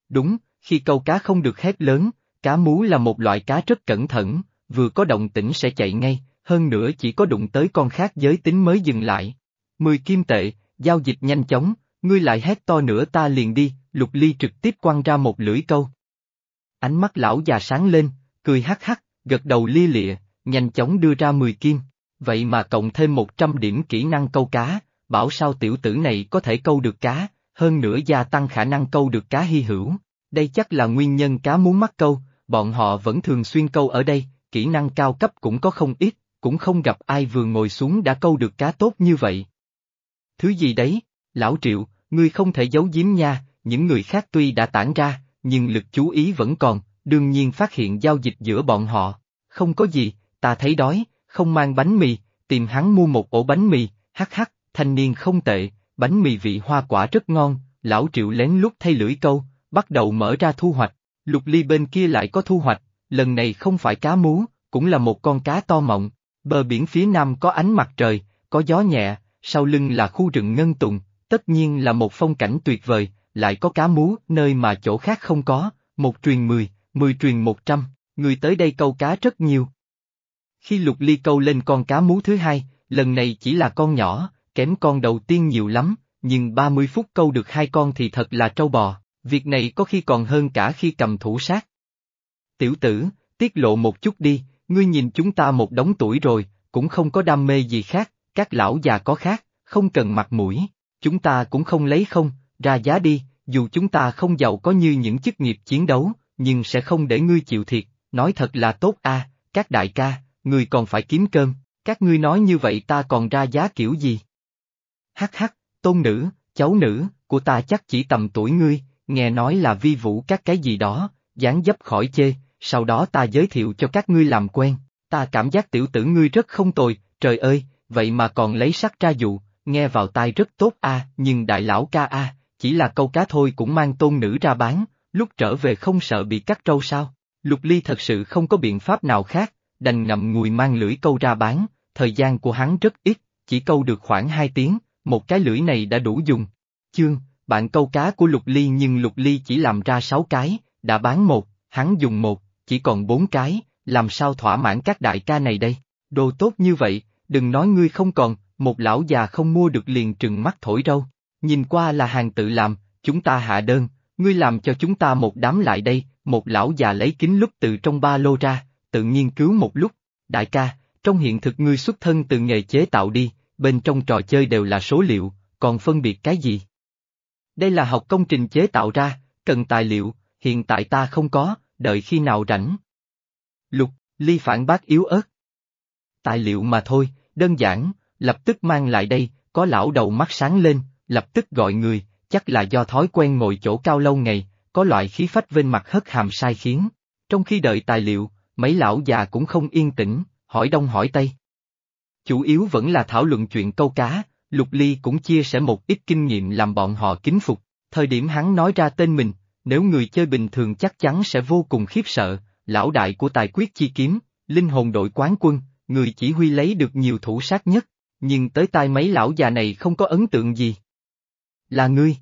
Đúng, khi câu cá không được hét lớn, cá mú là một loại cá rất cẩn thận, vừa có động tĩnh sẽ chạy ngay, hơn nữa chỉ có đụng tới con khác giới tính mới dừng lại. Mười kim tệ, giao dịch nhanh chóng, ngươi lại hét to nữa ta liền đi, lục ly trực tiếp quăng ra một lưỡi câu. Ánh mắt lão già sáng lên, cười hắc hắc, gật đầu lia lịa, nhanh chóng đưa ra 10 kim. Vậy mà cộng thêm 100 điểm kỹ năng câu cá, bảo sao tiểu tử này có thể câu được cá, hơn nữa gia tăng khả năng câu được cá hy hữu. Đây chắc là nguyên nhân cá muốn mắc câu, bọn họ vẫn thường xuyên câu ở đây, kỹ năng cao cấp cũng có không ít, cũng không gặp ai vừa ngồi xuống đã câu được cá tốt như vậy. Thứ gì đấy, lão triệu, ngươi không thể giấu giếm nha, những người khác tuy đã tản ra, nhưng lực chú ý vẫn còn, đương nhiên phát hiện giao dịch giữa bọn họ. Không có gì, ta thấy đói, không mang bánh mì, tìm hắn mua một ổ bánh mì, hắc hắc, thanh niên không tệ, bánh mì vị hoa quả rất ngon, lão triệu lén lút thay lưỡi câu, bắt đầu mở ra thu hoạch, lục ly bên kia lại có thu hoạch, lần này không phải cá mú, cũng là một con cá to mọng, bờ biển phía nam có ánh mặt trời, có gió nhẹ, sau lưng là khu rừng ngân tùng, tất nhiên là một phong cảnh tuyệt vời, lại có cá mú, nơi mà chỗ khác không có, một truyền mười, mười truyền một trăm, người tới đây câu cá rất nhiều. Khi lục ly câu lên con cá mú thứ hai, lần này chỉ là con nhỏ, kém con đầu tiên nhiều lắm, nhưng 30 phút câu được hai con thì thật là trâu bò, việc này có khi còn hơn cả khi cầm thủ sát. Tiểu tử, tiết lộ một chút đi, ngươi nhìn chúng ta một đống tuổi rồi, cũng không có đam mê gì khác, các lão già có khác, không cần mặt mũi, chúng ta cũng không lấy không, ra giá đi, dù chúng ta không giàu có như những chức nghiệp chiến đấu, nhưng sẽ không để ngươi chịu thiệt, nói thật là tốt a, các đại ca, ngươi còn phải kiếm cơm, các ngươi nói như vậy ta còn ra giá kiểu gì? Hắc hắc, tôn nữ, cháu nữ, của ta chắc chỉ tầm tuổi ngươi, nghe nói là vi vũ các cái gì đó, dáng dấp khỏi chê, sau đó ta giới thiệu cho các ngươi làm quen, ta cảm giác tiểu tử ngươi rất không tồi, trời ơi, vậy mà còn lấy sắc ra dụ, nghe vào tai rất tốt a, nhưng đại lão ca a, chỉ là câu cá thôi cũng mang tôn nữ ra bán, lúc trở về không sợ bị cắt trâu sao? Lục Ly thật sự không có biện pháp nào khác, đành ngậm ngùi mang lưỡi câu ra bán, thời gian của hắn rất ít, chỉ câu được khoảng 2 tiếng, một cái lưỡi này đã đủ dùng. Chương, bạn câu cá của Lục Ly nhưng Lục Ly chỉ làm ra 6 cái, đã bán một, hắn dùng một, chỉ còn 4 cái, làm sao thỏa mãn các đại ca này đây? Đồ tốt như vậy, đừng nói ngươi không còn, một lão già không mua được liền trừng mắt thổi râu. Nhìn qua là hàng tự làm, chúng ta hạ đơn, ngươi làm cho chúng ta một đám lại đây, một lão già lấy kính lúc từ trong ba lô ra, tự nghiên cứu một lúc. Đại ca, trong hiện thực ngươi xuất thân từ nghề chế tạo đi, bên trong trò chơi đều là số liệu, còn phân biệt cái gì? Đây là học công trình chế tạo ra, cần tài liệu, hiện tại ta không có, đợi khi nào rảnh. Lục, ly phản bác yếu ớt. Tài liệu mà thôi, đơn giản, lập tức mang lại đây, có lão đầu mắt sáng lên, lập tức gọi người, chắc là do thói quen ngồi chỗ cao lâu ngày, có loại khí phách vên mặt hất hàm sai khiến. Trong khi đợi tài liệu, mấy lão già cũng không yên tĩnh, hỏi đông hỏi tây. Chủ yếu vẫn là thảo luận chuyện câu cá, Lục Ly cũng chia sẻ một ít kinh nghiệm làm bọn họ kính phục. Thời điểm hắn nói ra tên mình, nếu người chơi bình thường chắc chắn sẽ vô cùng khiếp sợ, lão đại của tài quyết chi kiếm, linh hồn đội quán quân, người chỉ huy lấy được nhiều thủ sát nhất, nhưng tới tai mấy lão già này không có ấn tượng gì. Là ngươi.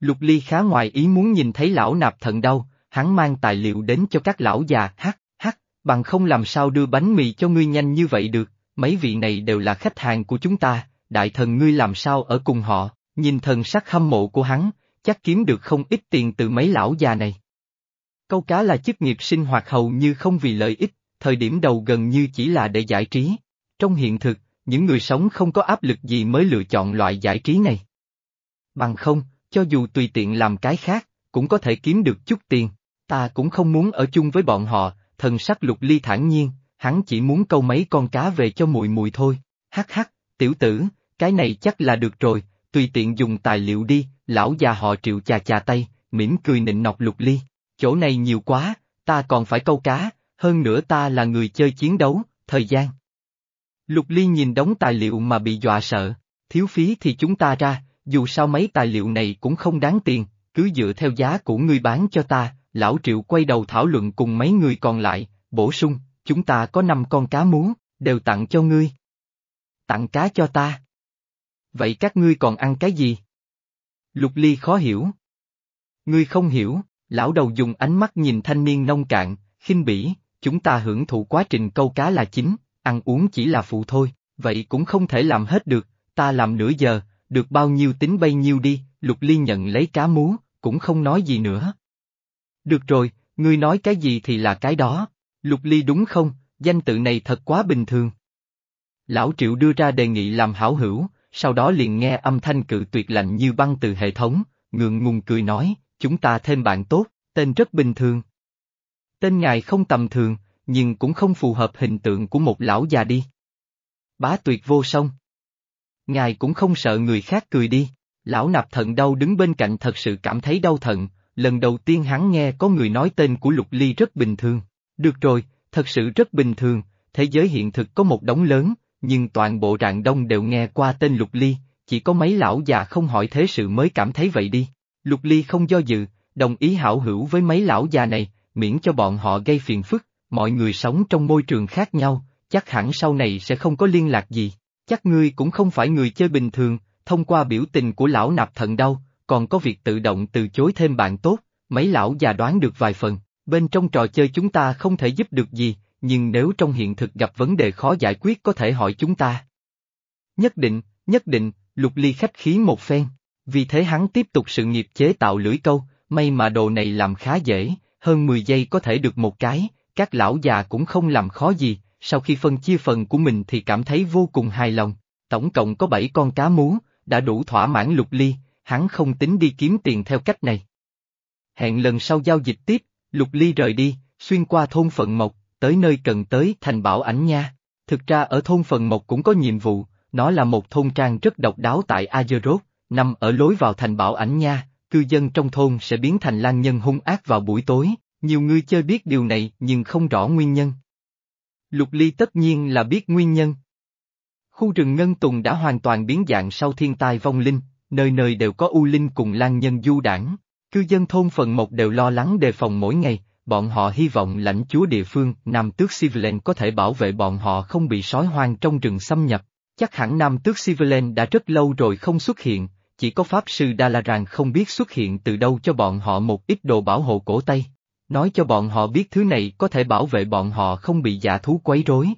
Lục Ly khá ngoài ý muốn nhìn thấy lão nạp thận đau, hắn mang tài liệu đến cho các lão già, hắc, hắc, bằng không làm sao đưa bánh mì cho ngươi nhanh như vậy được, mấy vị này đều là khách hàng của chúng ta, đại thần ngươi làm sao ở cùng họ, nhìn thần sắc hâm mộ của hắn, chắc kiếm được không ít tiền từ mấy lão già này. Câu cá là chức nghiệp sinh hoạt hầu như không vì lợi ích, thời điểm đầu gần như chỉ là để giải trí. Trong hiện thực, những người sống không có áp lực gì mới lựa chọn loại giải trí này. Bằng không, cho dù tùy tiện làm cái khác, cũng có thể kiếm được chút tiền. Ta cũng không muốn ở chung với bọn họ, thần sắc lục ly thản nhiên, hắn chỉ muốn câu mấy con cá về cho mùi mùi thôi. Hắc hắc, tiểu tử, cái này chắc là được rồi, tùy tiện dùng tài liệu đi, lão già họ triệu chà chà tay, mỉm cười nịnh nọc lục ly. Chỗ này nhiều quá, ta còn phải câu cá, hơn nữa ta là người chơi chiến đấu, thời gian. Lục ly nhìn đống tài liệu mà bị dọa sợ, thiếu phí thì chúng ta ra, dù sao mấy tài liệu này cũng không đáng tiền, cứ dựa theo giá của ngươi bán cho ta, lão triệu quay đầu thảo luận cùng mấy người còn lại, bổ sung, chúng ta có năm con cá muốn, đều tặng cho ngươi. Tặng cá cho ta. Vậy các ngươi còn ăn cái gì? Lục Ly khó hiểu. Ngươi không hiểu, lão đầu dùng ánh mắt nhìn thanh niên nông cạn, khinh bỉ, chúng ta hưởng thụ quá trình câu cá là chính, ăn uống chỉ là phụ thôi, vậy cũng không thể làm hết được, ta làm nửa giờ, được bao nhiêu tính bấy nhiêu đi, Lục Ly nhận lấy cá mú, cũng không nói gì nữa. Được rồi, ngươi nói cái gì thì là cái đó. Lục Ly đúng không, danh tự này thật quá bình thường. Lão Triệu đưa ra đề nghị làm hảo hữu, sau đó liền nghe âm thanh cự tuyệt lạnh như băng từ hệ thống, ngượng ngùng cười nói, chúng ta thêm bạn tốt, tên rất bình thường. Tên ngài không tầm thường, nhưng cũng không phù hợp hình tượng của một lão già đi. Bá tuyệt vô song. Ngài cũng không sợ người khác cười đi, lão nạp thận đau đứng bên cạnh thật sự cảm thấy đau thận, lần đầu tiên hắn nghe có người nói tên của Lục Ly rất bình thường. Được rồi, thật sự rất bình thường, thế giới hiện thực có một đống lớn, nhưng toàn bộ rạng đông đều nghe qua tên Lục Ly, chỉ có mấy lão già không hỏi thế sự mới cảm thấy vậy đi. Lục Ly không do dự, đồng ý hảo hữu với mấy lão già này, miễn cho bọn họ gây phiền phức, mọi người sống trong môi trường khác nhau, chắc hẳn sau này sẽ không có liên lạc gì. Chắc ngươi cũng không phải người chơi bình thường, thông qua biểu tình của lão nạp thận đau, còn có việc tự động từ chối thêm bạn tốt, mấy lão già đoán được vài phần, bên trong trò chơi chúng ta không thể giúp được gì, nhưng nếu trong hiện thực gặp vấn đề khó giải quyết có thể hỏi chúng ta. Nhất định, nhất định, lục ly khách khí một phen, vì thế hắn tiếp tục sự nghiệp chế tạo lưỡi câu, may mà đồ này làm khá dễ, hơn 10 giây có thể được một cái, các lão già cũng không làm khó gì, sau khi phân chia phần của mình thì cảm thấy vô cùng hài lòng, tổng cộng có 7 con cá mú, đã đủ thỏa mãn lục ly, hắn không tính đi kiếm tiền theo cách này. Hẹn lần sau giao dịch tiếp, lục ly rời đi, xuyên qua thôn phận mộc, tới nơi cần tới thành bảo ảnh nha. Thực ra ở thôn phần mộc cũng có nhiệm vụ, nó là một thôn trang rất độc đáo tại Azeroth, nằm ở lối vào thành bảo ảnh nha, cư dân trong thôn sẽ biến thành lan nhân hung ác vào buổi tối, nhiều người chơi biết điều này nhưng không rõ nguyên nhân. Lục Ly tất nhiên là biết nguyên nhân. Khu rừng Ngân Tùng đã hoàn toàn biến dạng sau thiên tai vong linh, nơi nơi đều có u linh cùng lan nhân du đảng. Cư dân thôn phần một đều lo lắng đề phòng mỗi ngày, bọn họ hy vọng lãnh chúa địa phương Nam Tước Sivelen có thể bảo vệ bọn họ không bị sói hoang trong rừng xâm nhập. Chắc hẳn Nam Tước Sivelen đã rất lâu rồi không xuất hiện, chỉ có Pháp Sư Da La Ràng không biết xuất hiện từ đâu cho bọn họ một ít đồ bảo hộ cổ tay. Nói cho bọn họ biết thứ này có thể bảo vệ bọn họ không bị giả thú quấy rối.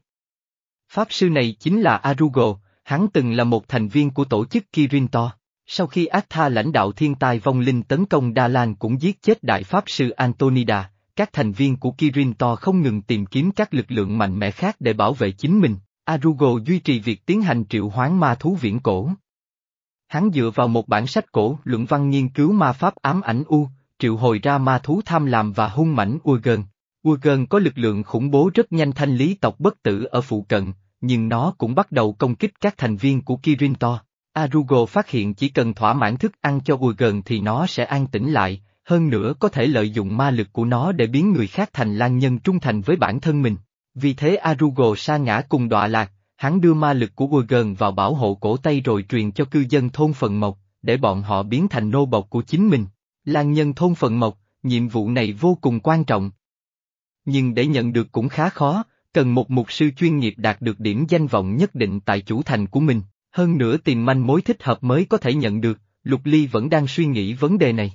Pháp Sư này chính là Arugo, hắn từng là một thành viên của tổ chức Kirinto. Sau khi Atha lãnh đạo thiên tai vong linh tấn công Đa Lan cũng giết chết Đại Pháp Sư Antonida, các thành viên của Kirin To không ngừng tìm kiếm các lực lượng mạnh mẽ khác để bảo vệ chính mình, Arugo duy trì việc tiến hành triệu hoán ma thú viễn cổ. Hắn dựa vào một bản sách cổ luận văn nghiên cứu ma pháp ám ảnh U, triệu hồi ra ma thú tham lam và hung mãnh Urgen. Urgen có lực lượng khủng bố rất nhanh thanh lý tộc bất tử ở phụ cận, nhưng nó cũng bắt đầu công kích các thành viên của Kirin To. Arugo phát hiện chỉ cần thỏa mãn thức ăn cho Urgen thì nó sẽ an tĩnh lại, hơn nữa có thể lợi dụng ma lực của nó để biến người khác thành lan nhân trung thành với bản thân mình. Vì thế Arugo sa ngã cùng đọa lạc, hắn đưa ma lực của Urgen vào bảo hộ cổ tay rồi truyền cho cư dân thôn phần mộc, để bọn họ biến thành nô bộc của chính mình. Lan nhân thôn phần mộc, nhiệm vụ này vô cùng quan trọng. Nhưng để nhận được cũng khá khó, cần một mục sư chuyên nghiệp đạt được điểm danh vọng nhất định tại chủ thành của mình, hơn nữa tìm manh mối thích hợp mới có thể nhận được, Lục Ly vẫn đang suy nghĩ vấn đề này.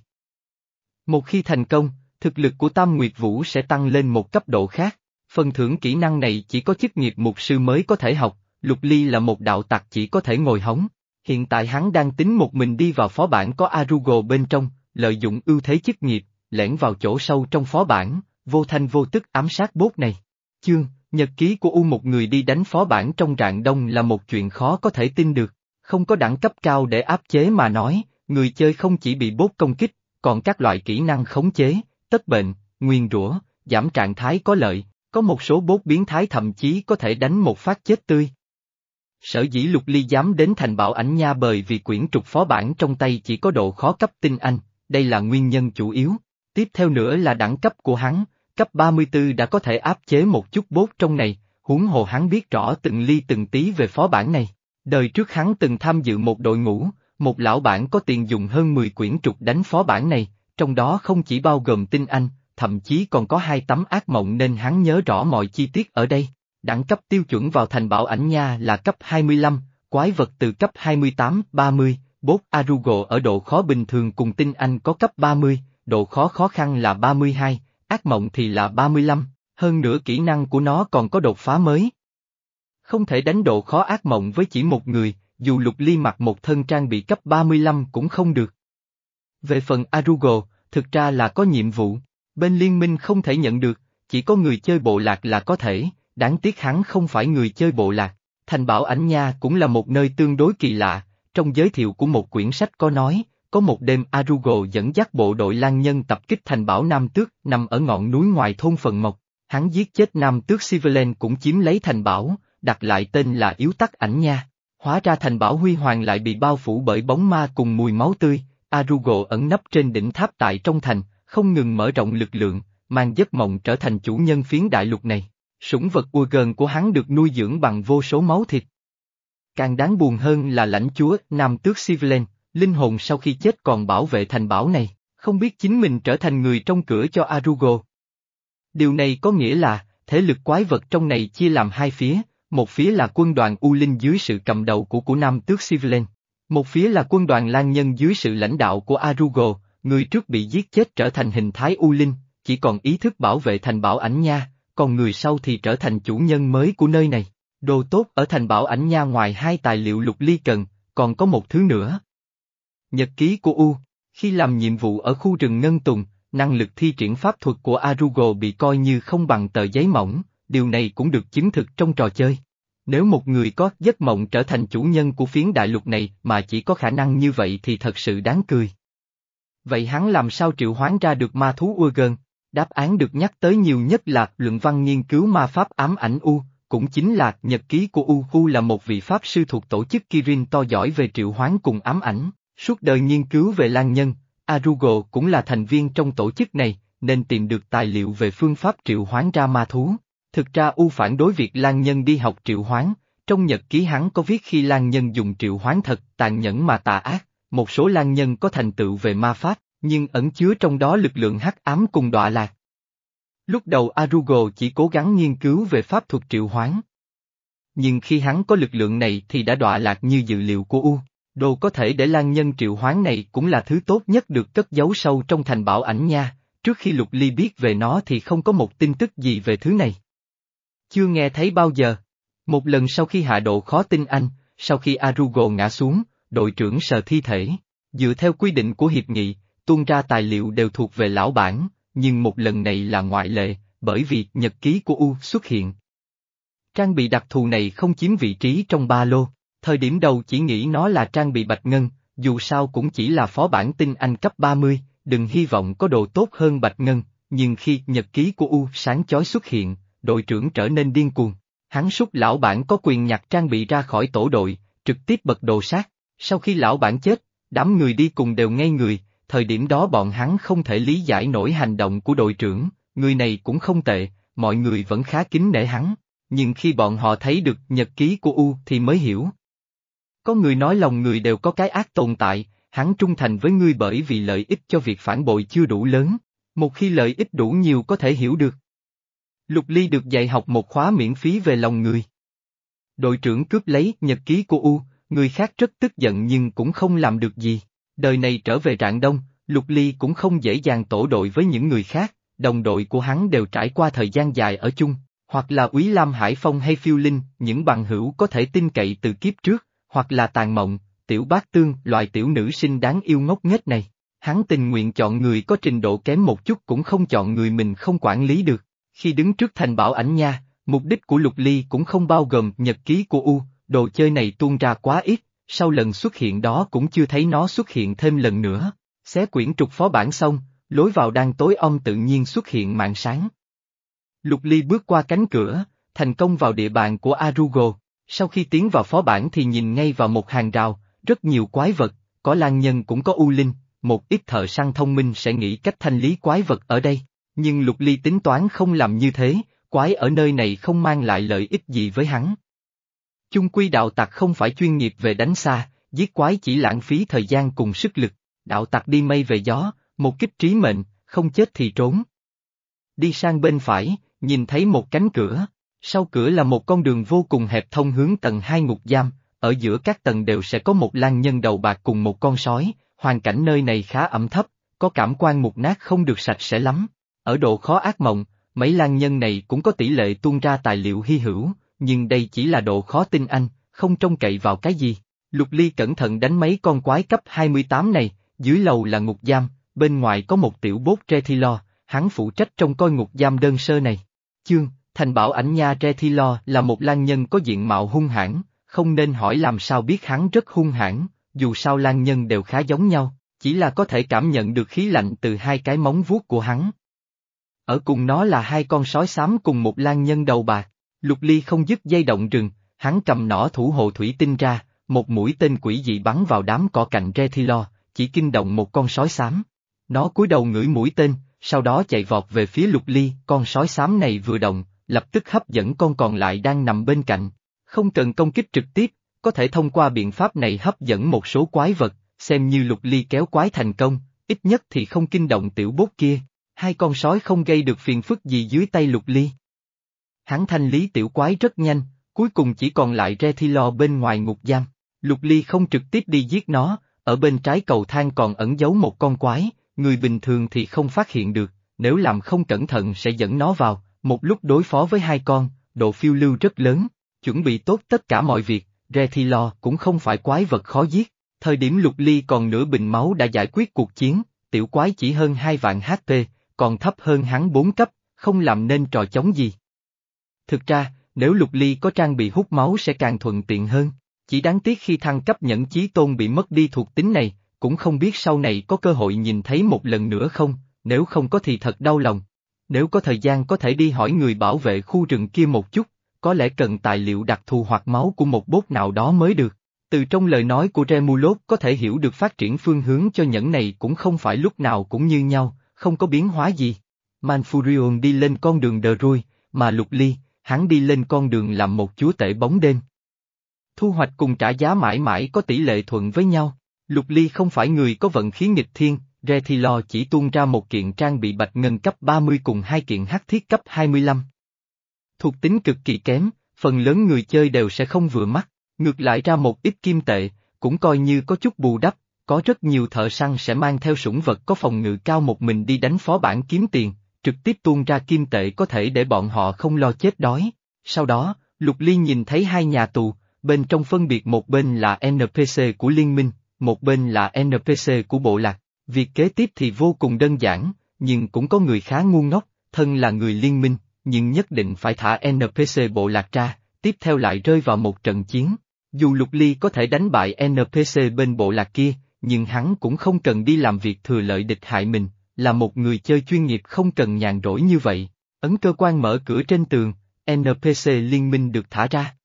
Một khi thành công, thực lực của Tam Nguyệt Vũ sẽ tăng lên một cấp độ khác. Phần thưởng kỹ năng này chỉ có chức nghiệp mục sư mới có thể học, Lục Ly là một đạo tặc chỉ có thể ngồi hóng. Hiện tại hắn đang tính một mình đi vào phó bản có Arugo bên trong, lợi dụng ưu thế chức nghiệp, lẻn vào chỗ sâu trong phó bản, vô thanh vô tức ám sát bốt này. Chương, nhật ký của U một người đi đánh phó bản trong rạng đông là một chuyện khó có thể tin được, không có đẳng cấp cao để áp chế mà nói, người chơi không chỉ bị bốt công kích, còn các loại kỹ năng khống chế, tất bệnh, nguyên rủa, giảm trạng thái có lợi, có một số bốt biến thái thậm chí có thể đánh một phát chết tươi. Sở dĩ lục ly dám đến thành bảo ảnh nha bởi vì quyển trục phó bản trong tay chỉ có độ khó cấp tinh anh, đây là nguyên nhân chủ yếu. Tiếp theo nữa là đẳng cấp của hắn, cấp 34 đã có thể áp chế một chút bốt trong này, huống hồ hắn biết rõ từng ly từng tí về phó bản này. Đời trước hắn từng tham dự một đội ngũ, một lão bản có tiền dùng hơn 10 quyển trục đánh phó bản này, trong đó không chỉ bao gồm tinh anh, thậm chí còn có hai tấm ác mộng nên hắn nhớ rõ mọi chi tiết ở đây. Đẳng cấp tiêu chuẩn vào thành bảo ảnh nha là cấp 25, quái vật từ cấp 28, 30, bốt Arugo ở độ khó bình thường cùng tinh anh có cấp 30, độ khó khó khăn là 32, ác mộng thì là 35, hơn nữa kỹ năng của nó còn có đột phá mới. Không thể đánh độ khó ác mộng với chỉ một người, dù lục ly mặc một thân trang bị cấp 35 cũng không được. Về phần Arugo, thực ra là có nhiệm vụ, bên liên minh không thể nhận được, chỉ có người chơi bộ lạc là có thể, đáng tiếc hắn không phải người chơi bộ lạc. Thành bảo ảnh nha cũng là một nơi tương đối kỳ lạ, trong giới thiệu của một quyển sách có nói, có một đêm Arugo dẫn dắt bộ đội lang nhân tập kích thành bảo Nam Tước nằm ở ngọn núi ngoài thôn Phần Mộc. Hắn giết chết Nam Tước Sivelen cũng chiếm lấy thành bảo, đặt lại tên là Yếu Tắc Ảnh Nha. Hóa ra thành bảo huy hoàng lại bị bao phủ bởi bóng ma cùng mùi máu tươi, Arugo ẩn nấp trên đỉnh tháp tại trong thành, không ngừng mở rộng lực lượng, mang giấc mộng trở thành chủ nhân phiến đại lục này. Sủng vật Urgen của hắn được nuôi dưỡng bằng vô số máu thịt. Càng đáng buồn hơn là lãnh chúa Nam Tước Sivlen, linh hồn sau khi chết còn bảo vệ thành bảo này, không biết chính mình trở thành người trong cửa cho Arugo. Điều này có nghĩa là, thế lực quái vật trong này chia làm hai phía, một phía là quân đoàn U Linh dưới sự cầm đầu của của Nam Tước Sivlen, một phía là quân đoàn Lan Nhân dưới sự lãnh đạo của Arugo, người trước bị giết chết trở thành hình thái U Linh, chỉ còn ý thức bảo vệ thành bảo ảnh nha, còn người sau thì trở thành chủ nhân mới của nơi này. Đồ tốt ở thành bảo ảnh nha ngoài hai tài liệu lục ly cần, còn có một thứ nữa. Nhật ký của U, khi làm nhiệm vụ ở khu rừng Ngân Tùng, năng lực thi triển pháp thuật của Arugo bị coi như không bằng tờ giấy mỏng, điều này cũng được chứng thực trong trò chơi. Nếu một người có giấc mộng trở thành chủ nhân của phiến đại lục này mà chỉ có khả năng như vậy thì thật sự đáng cười. Vậy hắn làm sao triệu hoán ra được ma thú Urgen? Đáp án được nhắc tới nhiều nhất là luận văn nghiên cứu ma pháp ám ảnh U, cũng chính là nhật ký của U. U là một vị pháp sư thuộc tổ chức Kirin to giỏi về triệu hoán cùng ám ảnh, suốt đời nghiên cứu về lan nhân, Arugo cũng là thành viên trong tổ chức này, nên tìm được tài liệu về phương pháp triệu hoán ra ma thú. Thực ra U phản đối việc Lan Nhân đi học triệu hoán, trong nhật ký hắn có viết khi Lan Nhân dùng triệu hoán thật tàn nhẫn mà tà ác, một số Lan Nhân có thành tựu về ma pháp, nhưng ẩn chứa trong đó lực lượng hắc ám cùng đọa lạc. Lúc đầu Arugo chỉ cố gắng nghiên cứu về pháp thuật triệu hoán. Nhưng khi hắn có lực lượng này thì đã đọa lạc như dự liệu của U. Đồ có thể để lan nhân triệu hoán này cũng là thứ tốt nhất được cất giấu sâu trong thành bảo ảnh nha, trước khi Lục Ly biết về nó thì không có một tin tức gì về thứ này. Chưa nghe thấy bao giờ. Một lần sau khi hạ độ khó tin anh, sau khi Arugo ngã xuống, đội trưởng sờ thi thể. Dựa theo quy định của hiệp nghị, tuôn ra tài liệu đều thuộc về lão bản, nhưng một lần này là ngoại lệ, bởi vì nhật ký của U xuất hiện. Trang bị đặc thù này không chiếm vị trí trong ba lô, thời điểm đầu chỉ nghĩ nó là trang bị bạch ngân, dù sao cũng chỉ là phó bản tinh anh cấp 30, đừng hy vọng có độ tốt hơn bạch ngân, nhưng khi nhật ký của U sáng chói xuất hiện, đội trưởng trở nên điên cuồng. Hắn xúc lão bản có quyền nhặt trang bị ra khỏi tổ đội, trực tiếp bật đồ sát. Sau khi lão bản chết, đám người đi cùng đều ngây người, thời điểm đó bọn hắn không thể lý giải nổi hành động của đội trưởng, người này cũng không tệ, mọi người vẫn khá kính nể hắn. Nhưng khi bọn họ thấy được nhật ký của U thì mới hiểu. Có người nói lòng người đều có cái ác tồn tại, hắn trung thành với ngươi bởi vì lợi ích cho việc phản bội chưa đủ lớn, một khi lợi ích đủ nhiều có thể hiểu được. Lục Ly được dạy học một khóa miễn phí về lòng người. Đội trưởng cướp lấy nhật ký của U, người khác rất tức giận nhưng cũng không làm được gì. Đời này trở về trạng đông, Lục Ly cũng không dễ dàng tổ đội với những người khác, đồng đội của hắn đều trải qua thời gian dài ở chung, hoặc là Úy Lam Hải Phong hay Phiêu Linh, những bằng hữu có thể tin cậy từ kiếp trước, hoặc là Tàn Mộng, Tiểu Bát Tương, loại tiểu nữ sinh đáng yêu ngốc nghếch này. Hắn tình nguyện chọn người có trình độ kém một chút cũng không chọn người mình không quản lý được. Khi đứng trước thành bảo ảnh nha, mục đích của Lục Ly cũng không bao gồm nhật ký của U, đồ chơi này tuôn ra quá ít, sau lần xuất hiện đó cũng chưa thấy nó xuất hiện thêm lần nữa. Xé quyển trục phó bản xong, lối vào đang tối om tự nhiên xuất hiện mạng sáng. Lục Ly bước qua cánh cửa, thành công vào địa bàn của Arugo, sau khi tiến vào phó bản thì nhìn ngay vào một hàng rào, rất nhiều quái vật, có lan nhân cũng có u linh, một ít thợ săn thông minh sẽ nghĩ cách thanh lý quái vật ở đây, nhưng Lục Ly tính toán không làm như thế, quái ở nơi này không mang lại lợi ích gì với hắn. Chung quy đạo tặc không phải chuyên nghiệp về đánh xa, giết quái chỉ lãng phí thời gian cùng sức lực, đạo tặc đi mây về gió, một kích trí mệnh, không chết thì trốn. Đi sang bên phải, nhìn thấy một cánh cửa, sau cửa là một con đường vô cùng hẹp thông hướng tầng hai ngục giam, ở giữa các tầng đều sẽ có một lan nhân đầu bạc cùng một con sói, hoàn cảnh nơi này khá ẩm thấp, có cảm quan mục nát không được sạch sẽ lắm. Ở độ khó ác mộng, mấy lan nhân này cũng có tỷ lệ tuôn ra tài liệu hy hữu, nhưng đây chỉ là độ khó tin anh, không trông cậy vào cái gì. Lục Ly cẩn thận đánh mấy con quái cấp 28 này, dưới lầu là ngục giam, bên ngoài có một tiểu bốt tre thi lo, hắn phụ trách trong coi ngục giam đơn sơ này. Chương, thành bảo ảnh nha tre thi lo là một lang nhân có diện mạo hung hãn, không nên hỏi làm sao biết hắn rất hung hãn, dù sao lang nhân đều khá giống nhau, chỉ là có thể cảm nhận được khí lạnh từ hai cái móng vuốt của hắn. Ở cùng nó là hai con sói xám cùng một lang nhân đầu bạc, lục ly không dứt dây động rừng, hắn cầm nỏ thủ hộ thủy tinh ra, một mũi tên quỷ dị bắn vào đám cỏ cạnh Rethilo, chỉ kinh động một con sói xám. Nó cúi đầu ngửi mũi tên, sau đó chạy vọt về phía lục ly, con sói xám này vừa động, lập tức hấp dẫn con còn lại đang nằm bên cạnh. Không cần công kích trực tiếp, có thể thông qua biện pháp này hấp dẫn một số quái vật, xem như lục ly kéo quái thành công, ít nhất thì không kinh động tiểu bốt kia, hai con sói không gây được phiền phức gì dưới tay lục ly. Hắn thanh lý tiểu quái rất nhanh, cuối cùng chỉ còn lại Rethilo bên ngoài ngục giam. Lục ly không trực tiếp đi giết nó, ở bên trái cầu thang còn ẩn giấu một con quái, người bình thường thì không phát hiện được, nếu làm không cẩn thận sẽ dẫn nó vào, một lúc đối phó với hai con, độ phiêu lưu rất lớn, chuẩn bị tốt tất cả mọi việc, Rethilo cũng không phải quái vật khó giết, thời điểm lục ly còn nửa bình máu đã giải quyết cuộc chiến, tiểu quái chỉ hơn hai vạn HP, còn thấp hơn hắn bốn cấp, không làm nên trò chống gì. Thực ra, nếu lục ly có trang bị hút máu sẽ càng thuận tiện hơn, chỉ đáng tiếc khi thăng cấp nhẫn chí tôn bị mất đi thuộc tính này, cũng không biết sau này có cơ hội nhìn thấy một lần nữa không, nếu không có thì thật đau lòng. Nếu có thời gian có thể đi hỏi người bảo vệ khu rừng kia một chút, có lẽ cần tài liệu đặc thù hoặc máu của một bốt nào đó mới được. Từ trong lời nói của Remulot có thể hiểu được phát triển phương hướng cho nhẫn này cũng không phải lúc nào cũng như nhau, không có biến hóa gì. Manfurion đi lên con đường đờ ruôi, mà Lục Ly, hắn đi lên con đường làm một chúa tể bóng đêm. Thu hoạch cùng trả giá mãi mãi có tỷ lệ thuận với nhau. Lục Ly không phải người có vận khí nghịch thiên, Rethilo chỉ tuôn ra một kiện trang bị bạch ngân cấp 30 cùng hai kiện hắc thiết cấp 25. Thuộc tính cực kỳ kém, phần lớn người chơi đều sẽ không vừa mắt, ngược lại ra một ít kim tệ, cũng coi như có chút bù đắp, có rất nhiều thợ săn sẽ mang theo sủng vật có phòng ngự cao một mình đi đánh phó bản kiếm tiền, trực tiếp tuôn ra kim tệ có thể để bọn họ không lo chết đói. Sau đó, Lục Ly nhìn thấy hai nhà tù, bên trong phân biệt một bên là NPC của liên minh, một bên là NPC của bộ lạc. Việc kế tiếp thì vô cùng đơn giản, nhưng cũng có người khá ngu ngốc, thân là người liên minh, nhưng nhất định phải thả NPC bộ lạc ra, tiếp theo lại rơi vào một trận chiến. Dù Lục Ly có thể đánh bại NPC bên bộ lạc kia, nhưng hắn cũng không cần đi làm việc thừa lợi địch hại mình, là một người chơi chuyên nghiệp không cần nhàn rỗi như vậy. Ấn cơ quan mở cửa trên tường, NPC liên minh được thả ra.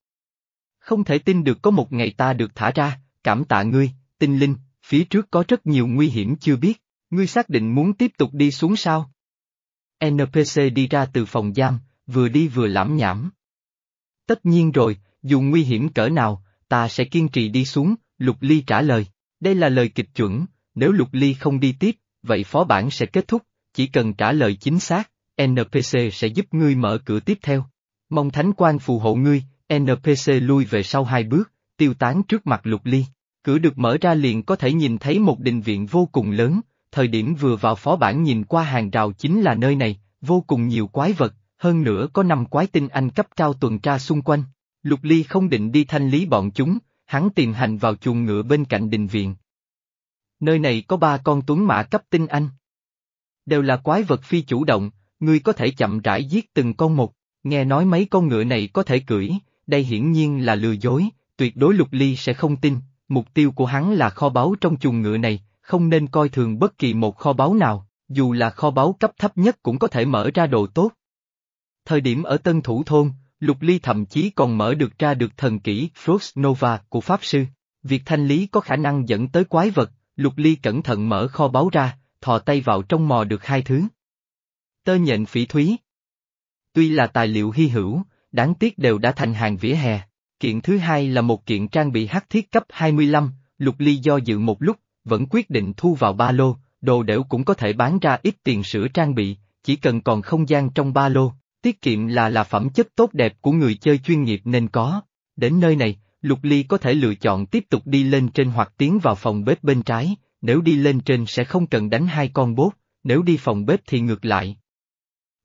Không thể tin được có một ngày ta được thả ra, cảm tạ ngươi, tinh linh, phía trước có rất nhiều nguy hiểm chưa biết, ngươi xác định muốn tiếp tục đi xuống sao? NPC đi ra từ phòng giam, vừa đi vừa lãm nhảm. Tất nhiên rồi, dù nguy hiểm cỡ nào, ta sẽ kiên trì đi xuống, Lục Ly trả lời. Đây là lời kịch chuẩn, nếu Lục Ly không đi tiếp, vậy phó bản sẽ kết thúc, chỉ cần trả lời chính xác, NPC sẽ giúp ngươi mở cửa tiếp theo. Mong Thánh quan phù hộ ngươi, NPC lui về sau hai bước, tiêu tán trước mặt Lục Ly. Cửa được mở ra liền có thể nhìn thấy một đình viện vô cùng lớn, thời điểm vừa vào phó bản nhìn qua hàng rào chính là nơi này, vô cùng nhiều quái vật, hơn nữa có năm quái tinh anh cấp cao tuần tra xung quanh. Lục Ly không định đi thanh lý bọn chúng, hắn tìm hành vào chuồng ngựa bên cạnh đình viện. Nơi này có ba con tuấn mã cấp tinh anh. Đều là quái vật phi chủ động, ngươi có thể chậm rãi giết từng con một, nghe nói mấy con ngựa này có thể cưỡi, đây hiển nhiên là lừa dối, tuyệt đối Lục Ly sẽ không tin, mục tiêu của hắn là kho báu trong chuồng ngựa này, không nên coi thường bất kỳ một kho báu nào, dù là kho báu cấp thấp nhất cũng có thể mở ra đồ tốt. Thời điểm ở Tân Thủ Thôn, Lục Ly thậm chí còn mở được ra được thần kỹ Frost Nova của Pháp Sư. Việc thanh lý có khả năng dẫn tới quái vật, Lục Ly cẩn thận mở kho báu ra, thò tay vào trong mò được hai thứ. Tơ nhện phỉ thúy. Tuy là tài liệu hy hữu, đáng tiếc đều đã thành hàng vỉa hè. Kiện thứ hai là một kiện trang bị hắc thiết cấp 25, Lục Ly do dự một lúc, vẫn quyết định thu vào ba lô, đồ đểu cũng có thể bán ra ít tiền sửa trang bị, chỉ cần còn không gian trong ba lô, tiết kiệm là là phẩm chất tốt đẹp của người chơi chuyên nghiệp nên có. Đến nơi này, Lục Ly có thể lựa chọn tiếp tục đi lên trên hoặc tiến vào phòng bếp bên trái, nếu đi lên trên sẽ không cần đánh hai con bốt, nếu đi phòng bếp thì ngược lại.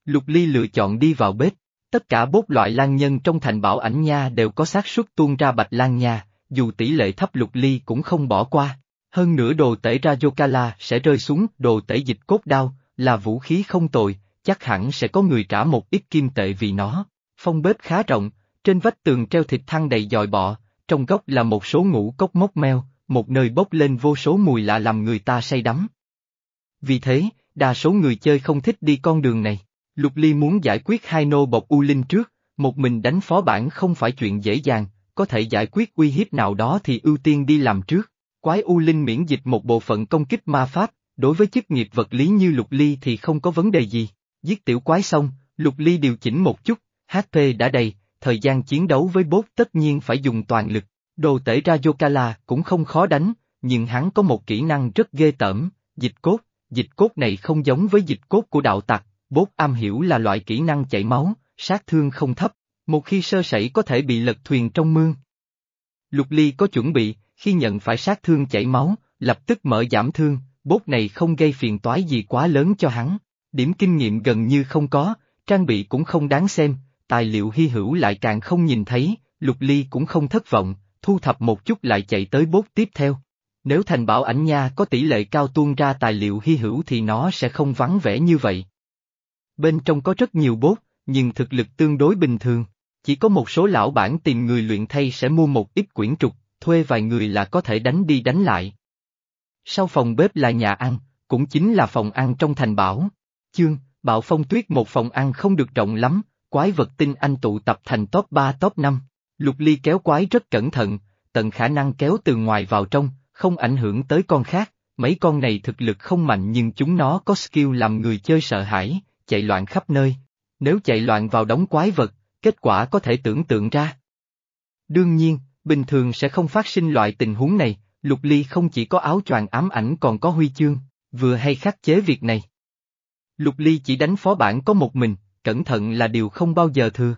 Lục Ly lựa chọn đi vào bếp, tất cả bốt loại lan nhân trong thành bảo ảnh nha đều có xác suất tuôn ra bạch lan nha, dù tỷ lệ thấp Lục Ly cũng không bỏ qua. Hơn nữa đồ tể ra Yokala sẽ rơi xuống đồ tể dịch cốt đao, là vũ khí không tồi, chắc hẳn sẽ có người trả một ít kim tệ vì nó. Phong bếp khá rộng, trên vách tường treo thịt thăng đầy dòi bọ, trong góc là một số ngũ cốc mốc meo, một nơi bốc lên vô số mùi lạ làm người ta say đắm. Vì thế, đa số người chơi không thích đi con đường này. Lục Ly muốn giải quyết hai nô bộc U Linh trước, một mình đánh phó bản không phải chuyện dễ dàng, có thể giải quyết uy hiếp nào đó thì ưu tiên đi làm trước. Quái U Linh miễn dịch một bộ phận công kích ma pháp, đối với chức nghiệp vật lý như Lục Ly thì không có vấn đề gì. Giết tiểu quái xong, Lục Ly điều chỉnh một chút, HP đã đầy, thời gian chiến đấu với bốt tất nhiên phải dùng toàn lực. Đồ tể ra Yokala cũng không khó đánh, nhưng hắn có một kỹ năng rất ghê tởm, dịch cốt, dịch cốt này không giống với dịch cốt của đạo tặc, bốt am hiểu là loại kỹ năng chảy máu, sát thương không thấp, một khi sơ sẩy có thể bị lật thuyền trong mương. Lục Ly có chuẩn bị, khi nhận phải sát thương chảy máu, lập tức mở giảm thương, bốt này không gây phiền toái gì quá lớn cho hắn. Điểm kinh nghiệm gần như không có, trang bị cũng không đáng xem, tài liệu hy hữu lại càng không nhìn thấy, Lục Ly cũng không thất vọng, thu thập một chút lại chạy tới bốt tiếp theo. Nếu thành bảo ảnh nha có tỷ lệ cao tuôn ra tài liệu hy hữu thì nó sẽ không vắng vẻ như vậy. Bên trong có rất nhiều bốt, nhưng thực lực tương đối bình thường. Chỉ có một số lão bản tìm người luyện thay sẽ mua một ít quyển trục, thuê vài người là có thể đánh đi đánh lại. Sau phòng bếp là nhà ăn, cũng chính là phòng ăn trong thành bảo. Chương, bạo phong tuyết một phòng ăn không được rộng lắm, quái vật tinh anh tụ tập thành top 3 top 5. Lục ly kéo quái rất cẩn thận, tận khả năng kéo từ ngoài vào trong, không ảnh hưởng tới con khác. Mấy con này thực lực không mạnh nhưng chúng nó có skill làm người chơi sợ hãi, chạy loạn khắp nơi. Nếu chạy loạn vào đống quái vật, kết quả có thể tưởng tượng ra. Đương nhiên, bình thường sẽ không phát sinh loại tình huống này, Lục Ly không chỉ có áo choàng ám ảnh còn có huy chương, vừa hay khắc chế việc này. Lục Ly chỉ đánh phó bản có một mình, cẩn thận là điều không bao giờ thừa.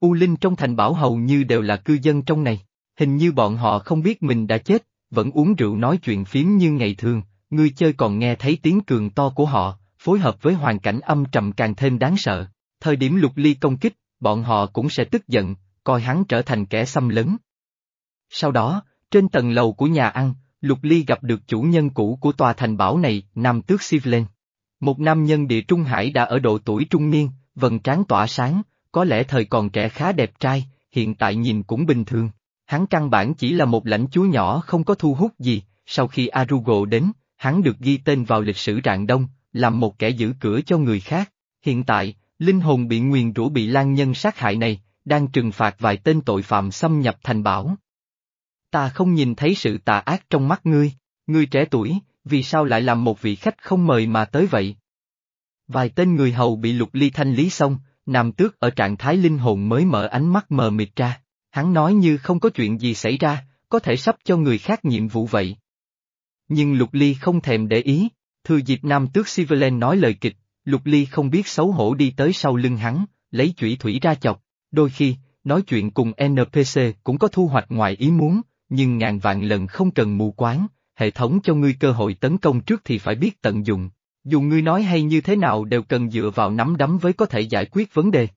U Linh trong thành bảo hầu như đều là cư dân trong này, hình như bọn họ không biết mình đã chết, vẫn uống rượu nói chuyện phím như ngày thường, người chơi còn nghe thấy tiếng cường to của họ, phối hợp với hoàn cảnh âm trầm càng thêm đáng sợ. Thời điểm lục ly công kích, bọn họ cũng sẽ tức giận, coi hắn trở thành kẻ xâm lấn. Sau đó, trên tầng lầu của nhà ăn, Lục Ly gặp được chủ nhân cũ của tòa thành bảo này, Nam Tước Sivlen. Một nam nhân địa Trung Hải đã ở độ tuổi trung niên, vần trán tỏa sáng, có lẽ thời còn trẻ khá đẹp trai, hiện tại nhìn cũng bình thường. Hắn căn bản chỉ là một lãnh chúa nhỏ không có thu hút gì, sau khi Arugo đến, hắn được ghi tên vào lịch sử rạng đông, làm một kẻ giữ cửa cho người khác. Hiện tại, linh hồn bị nguyền rủa bị lan nhân sát hại này, đang trừng phạt vài tên tội phạm xâm nhập thành bảo. Ta không nhìn thấy sự tà ác trong mắt ngươi, ngươi trẻ tuổi, vì sao lại làm một vị khách không mời mà tới vậy? Vài tên người hầu bị lục ly thanh lý xong, nam tước ở trạng thái linh hồn mới mở ánh mắt mờ mịt ra, hắn nói như không có chuyện gì xảy ra, có thể sắp cho người khác nhiệm vụ vậy. Nhưng lục ly không thèm để ý, thừa dịp nam tước Siverlen nói lời kịch, lục ly không biết xấu hổ đi tới sau lưng hắn, lấy chủy thủy ra chọc, đôi khi, nói chuyện cùng NPC cũng có thu hoạch ngoài ý muốn, nhưng ngàn vạn lần không cần mù quáng, hệ thống cho ngươi cơ hội tấn công trước thì phải biết tận dụng. Dù ngươi nói hay như thế nào đều cần dựa vào nắm đấm với có thể giải quyết vấn đề.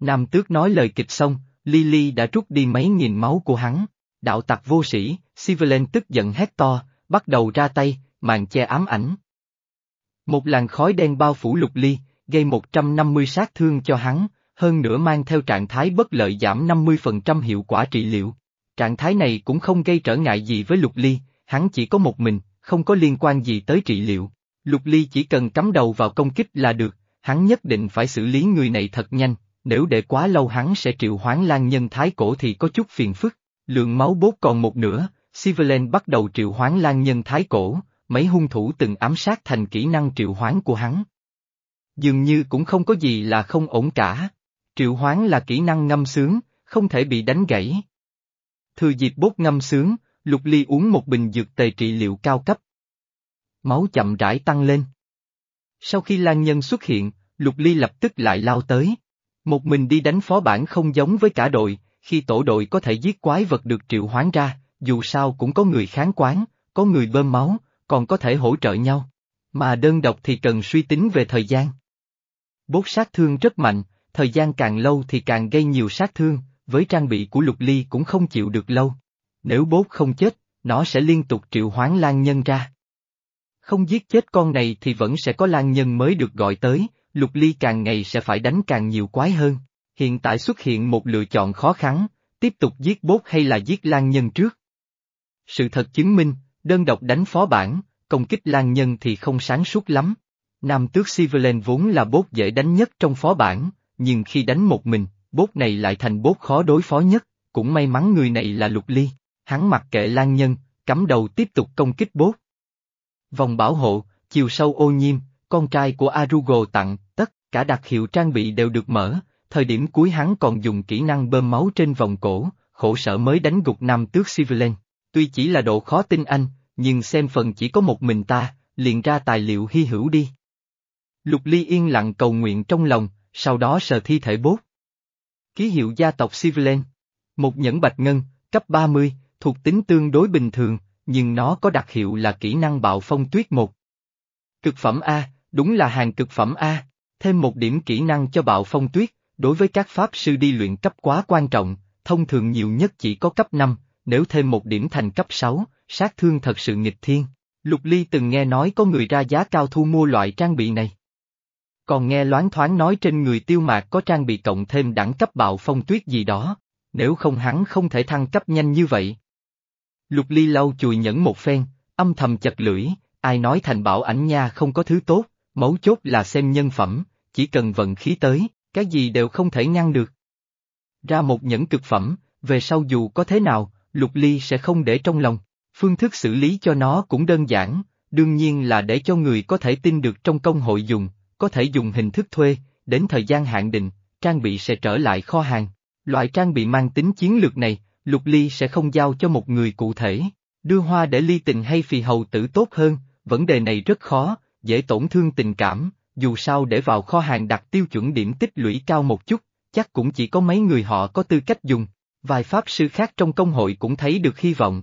Nam tước nói lời kịch xong, Lily đã rút đi mấy nghìn máu của hắn. Đạo tặc vô sĩ, Sivelen tức giận hét to, bắt đầu ra tay, màn che ám ảnh. Một làn khói đen bao phủ lục ly, gây 150 sát thương cho hắn, hơn nữa mang theo trạng thái bất lợi giảm 50% hiệu quả trị liệu. Trạng thái này cũng không gây trở ngại gì với lục ly, hắn chỉ có một mình, không có liên quan gì tới trị liệu. Lục ly chỉ cần cắm đầu vào công kích là được, hắn nhất định phải xử lý người này thật nhanh, nếu để quá lâu hắn sẽ triệu hoán lan nhân thái cổ thì có chút phiền phức. Lượng máu bốt còn một nửa, Siverlen bắt đầu triệu hoán lan nhân thái cổ, mấy hung thủ từng ám sát thành kỹ năng triệu hoán của hắn. Dường như cũng không có gì là không ổn cả. Triệu hoán là kỹ năng ngâm sướng, không thể bị đánh gãy. Thừa dịp bốt ngâm sướng, Lục Ly uống một bình dược tề trị liệu cao cấp. Máu chậm rãi tăng lên. Sau khi Lan Nhân xuất hiện, Lục Ly lập tức lại lao tới. Một mình đi đánh phó bản không giống với cả đội, khi tổ đội có thể giết quái vật được triệu hoán ra, dù sao cũng có người kháng quán, có người bơm máu, còn có thể hỗ trợ nhau. Mà đơn độc thì cần suy tính về thời gian. Bốt sát thương rất mạnh, thời gian càng lâu thì càng gây nhiều sát thương, với trang bị của lục ly cũng không chịu được lâu. Nếu bốt không chết, nó sẽ liên tục triệu hoán lan nhân ra. Không giết chết con này thì vẫn sẽ có lan nhân mới được gọi tới, lục ly càng ngày sẽ phải đánh càng nhiều quái hơn. Hiện tại xuất hiện một lựa chọn khó khăn, tiếp tục giết bốt hay là giết lan nhân trước. Sự thật chứng minh, đơn độc đánh phó bản, công kích lan nhân thì không sáng suốt lắm. Nam tước Siverlen vốn là bốt dễ đánh nhất trong phó bản, nhưng khi đánh một mình, bốt này lại thành bốt khó đối phó nhất, cũng may mắn người này là lục ly. Hắn mặc kệ lan nhân, cắm đầu tiếp tục công kích bốt. Vòng bảo hộ, chiều sâu ô nhiêm, con trai của Arugo tặng, tất cả đặc hiệu trang bị đều được mở, thời điểm cuối hắn còn dùng kỹ năng bơm máu trên vòng cổ, khổ sở mới đánh gục nam tước Siverlen. Tuy chỉ là độ khó tin anh, nhưng xem phần chỉ có một mình ta, liền ra tài liệu hy hữu đi. Lục Ly yên lặng cầu nguyện trong lòng, sau đó sờ thi thể bốt. Ký hiệu gia tộc Siverlen. Một nhẫn bạch ngân, cấp 30, thuộc tính tương đối bình thường, nhưng nó có đặc hiệu là kỹ năng bạo phong tuyết một. Cực phẩm A, đúng là hàng cực phẩm A, thêm một điểm kỹ năng cho bạo phong tuyết, đối với các pháp sư đi luyện cấp quá quan trọng, thông thường nhiều nhất chỉ có cấp 5, nếu thêm một điểm thành cấp 6, sát thương thật sự nghịch thiên. Lục Ly từng nghe nói có người ra giá cao thu mua loại trang bị này. Còn nghe loáng thoáng nói trên người tiêu mạc có trang bị cộng thêm đẳng cấp bạo phong tuyết gì đó, nếu không hắn không thể thăng cấp nhanh như vậy. Lục Ly lau chùi nhẫn một phen, âm thầm chật lưỡi, ai nói thành bảo ảnh nha không có thứ tốt, mấu chốt là xem nhân phẩm, chỉ cần vận khí tới, cái gì đều không thể ngăn được. Ra một nhẫn cực phẩm, về sau dù có thế nào, Lục Ly sẽ không để trong lòng. Phương thức xử lý cho nó cũng đơn giản, đương nhiên là để cho người có thể tin được trong công hội dùng, có thể dùng hình thức thuê, đến thời gian hạn định, trang bị sẽ trở lại kho hàng. Loại trang bị mang tính chiến lược này, Lục Ly sẽ không giao cho một người cụ thể. Đưa hoa để ly tình hay phì hầu tử tốt hơn, vấn đề này rất khó, dễ tổn thương tình cảm, dù sao để vào kho hàng đặt tiêu chuẩn điểm tích lũy cao một chút, chắc cũng chỉ có mấy người họ có tư cách dùng. Vài pháp sư khác trong công hội cũng thấy được hy vọng.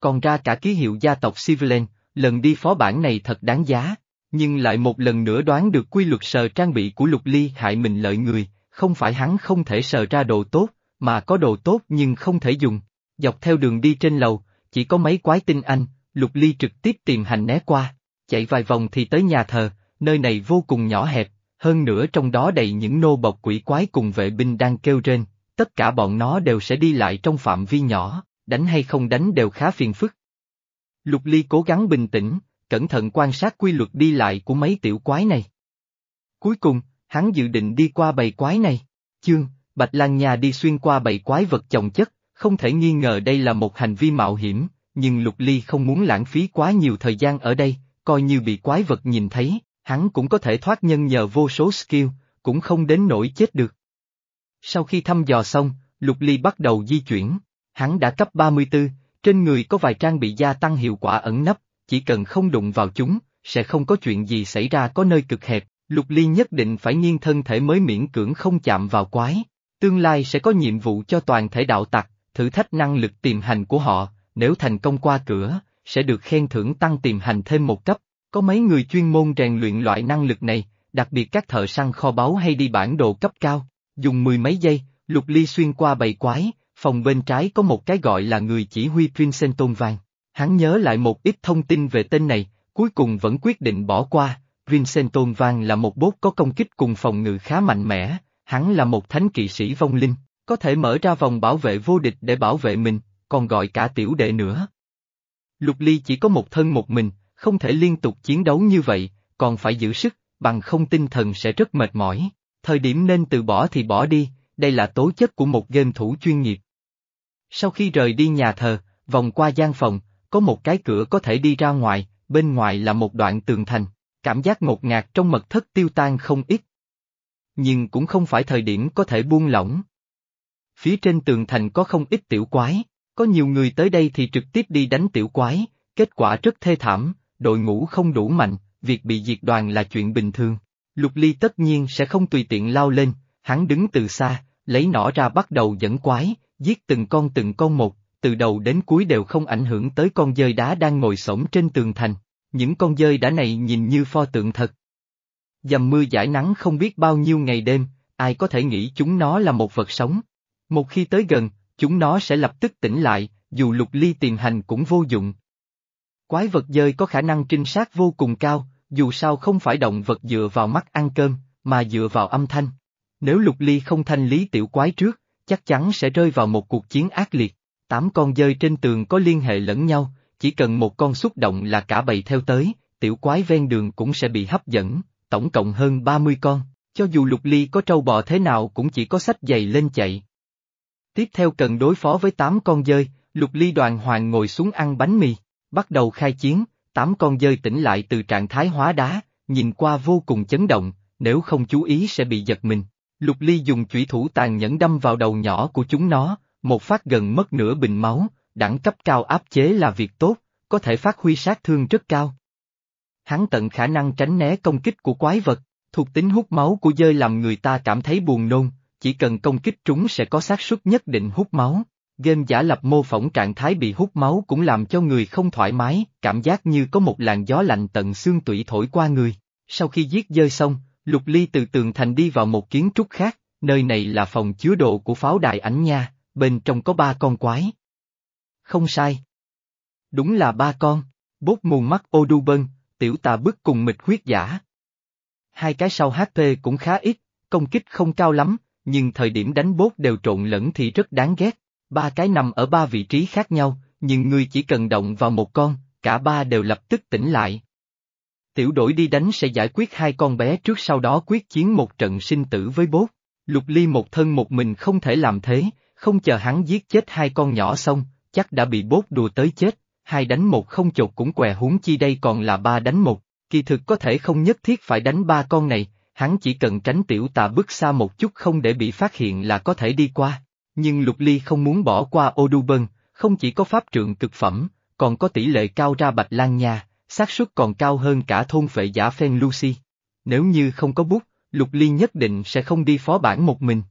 Còn ra cả ký hiệu gia tộc Siverlen, lần đi phó bản này thật đáng giá, nhưng lại một lần nữa đoán được quy luật sờ trang bị của Lục Ly hại mình lợi người, không phải hắn không thể sờ ra đồ tốt, mà có đồ tốt nhưng không thể dùng. Dọc theo đường đi trên lầu, chỉ có mấy quái tinh anh, Lục Ly trực tiếp tìm hành né qua, chạy vài vòng thì tới nhà thờ, nơi này vô cùng nhỏ hẹp, hơn nữa trong đó đầy những nô bộc quỷ quái cùng vệ binh đang kêu trên, tất cả bọn nó đều sẽ đi lại trong phạm vi nhỏ, đánh hay không đánh đều khá phiền phức. Lục Ly cố gắng bình tĩnh, cẩn thận quan sát quy luật đi lại của mấy tiểu quái này. Cuối cùng, hắn dự định đi qua bầy quái này. Chương, Bạch Lan Nha đi xuyên qua bầy quái vật chồng chất, không thể nghi ngờ đây là một hành vi mạo hiểm, nhưng Lục Ly không muốn lãng phí quá nhiều thời gian ở đây, coi như bị quái vật nhìn thấy, hắn cũng có thể thoát nhân nhờ vô số skill, cũng không đến nỗi chết được. Sau khi thăm dò xong, Lục Ly bắt đầu di chuyển, hắn đã cấp 34, trên người có vài trang bị gia tăng hiệu quả ẩn nấp, chỉ cần không đụng vào chúng, sẽ không có chuyện gì xảy ra có nơi cực hẹp, Lục Ly nhất định phải nghiêng thân thể mới miễn cưỡng không chạm vào quái. Tương lai sẽ có nhiệm vụ cho toàn thể đạo tặc, thử thách năng lực tiềm hành của họ, nếu thành công qua cửa, sẽ được khen thưởng tăng tiềm hành thêm một cấp. Có mấy người chuyên môn rèn luyện loại năng lực này, đặc biệt các thợ săn kho báu hay đi bản đồ cấp cao, dùng mười mấy giây, Lục Ly xuyên qua bầy quái, phòng bên trái có một cái gọi là người chỉ huy Princeton vàng. Hắn nhớ lại một ít thông tin về tên này, cuối cùng vẫn quyết định bỏ qua, Vincenton Van là một bốt có công kích cùng phòng ngự khá mạnh mẽ, hắn là một thánh kỵ sĩ vong linh, có thể mở ra vòng bảo vệ vô địch để bảo vệ mình, còn gọi cả tiểu đệ nữa. Lục Ly chỉ có một thân một mình, không thể liên tục chiến đấu như vậy, còn phải giữ sức, bằng không tinh thần sẽ rất mệt mỏi. Thời điểm nên từ bỏ thì bỏ đi, đây là tố chất của một game thủ chuyên nghiệp. Sau khi rời đi nhà thờ, vòng qua gian phòng, có một cái cửa có thể đi ra ngoài, bên ngoài là một đoạn tường thành, cảm giác ngột ngạt trong mật thất tiêu tan không ít. Nhưng cũng không phải thời điểm có thể buông lỏng. Phía trên tường thành có không ít tiểu quái, có nhiều người tới đây thì trực tiếp đi đánh tiểu quái, kết quả rất thê thảm, đội ngũ không đủ mạnh, việc bị diệt đoàn là chuyện bình thường. Lục Ly tất nhiên sẽ không tùy tiện lao lên, hắn đứng từ xa, lấy nỏ ra bắt đầu dẫn quái, giết từng con từng con một, từ đầu đến cuối đều không ảnh hưởng tới con dơi đá đang ngồi sổng trên tường thành. Những con dơi đá này nhìn như pho tượng thật. Dầm mưa giải nắng không biết bao nhiêu ngày đêm, ai có thể nghĩ chúng nó là một vật sống. Một khi tới gần, chúng nó sẽ lập tức tỉnh lại, dù lục ly tìm hành cũng vô dụng. Quái vật dơi có khả năng trinh sát vô cùng cao, dù sao không phải động vật dựa vào mắt ăn cơm, mà dựa vào âm thanh. Nếu lục ly không thanh lý tiểu quái trước, chắc chắn sẽ rơi vào một cuộc chiến ác liệt. Tám con dơi trên tường có liên hệ lẫn nhau, chỉ cần một con xúc động là cả bầy theo tới, tiểu quái ven đường cũng sẽ bị hấp dẫn, tổng cộng hơn 30 con, cho dù lục ly có trâu bò thế nào cũng chỉ có sách giày lên chạy. Tiếp theo cần đối phó với 8 con dơi, lục ly đoàn hoàng ngồi xuống ăn bánh mì, bắt đầu khai chiến, 8 con dơi tỉnh lại từ trạng thái hóa đá, nhìn qua vô cùng chấn động, nếu không chú ý sẽ bị giật mình. Lục ly dùng chủy thủ tàn nhẫn đâm vào đầu nhỏ của chúng nó, một phát gần mất nửa bình máu, đẳng cấp cao áp chế là việc tốt, có thể phát huy sát thương rất cao. Hắn tận khả năng tránh né công kích của quái vật, thuộc tính hút máu của dơi làm người ta cảm thấy buồn nôn, chỉ cần công kích chúng sẽ có xác suất nhất định hút máu. Game giả lập mô phỏng trạng thái bị hút máu cũng làm cho người không thoải mái, cảm giác như có một làn gió lạnh tận xương tủy thổi qua người. Sau khi giết dơi xong, Lục Ly từ tường thành đi vào một kiến trúc khác, nơi này là phòng chứa đồ của pháo đài ảnh nha, bên trong có ba con quái. Không sai. Đúng là ba con, bốt mù mắt ô đu bân, tiểu tà bức cùng mịch huyết giả. Hai cái sau HP cũng khá ít, công kích không cao lắm, nhưng thời điểm đánh bốt đều trộn lẫn thì rất đáng ghét. Ba cái nằm ở ba vị trí khác nhau, nhưng ngươi chỉ cần động vào một con, cả ba đều lập tức tỉnh lại. Tiểu đổi đi đánh sẽ giải quyết hai con bé trước sau đó quyết chiến một trận sinh tử với bốt. Lục ly một thân một mình không thể làm thế, không chờ hắn giết chết hai con nhỏ xong, chắc đã bị bốt đùa tới chết, hai đánh một không chột cũng què huống chi đây còn là ba đánh một, kỳ thực có thể không nhất thiết phải đánh ba con này, hắn chỉ cần tránh tiểu tà bước xa một chút không để bị phát hiện là có thể đi qua. Nhưng Lục Ly không muốn bỏ qua Oduben, không chỉ có pháp trượng cực phẩm, còn có tỷ lệ cao ra Bạch Lan Nha, xác suất còn cao hơn cả thôn phệ giả phen Lucy. Nếu như không có bút, Lục Ly nhất định sẽ không đi phó bản một mình.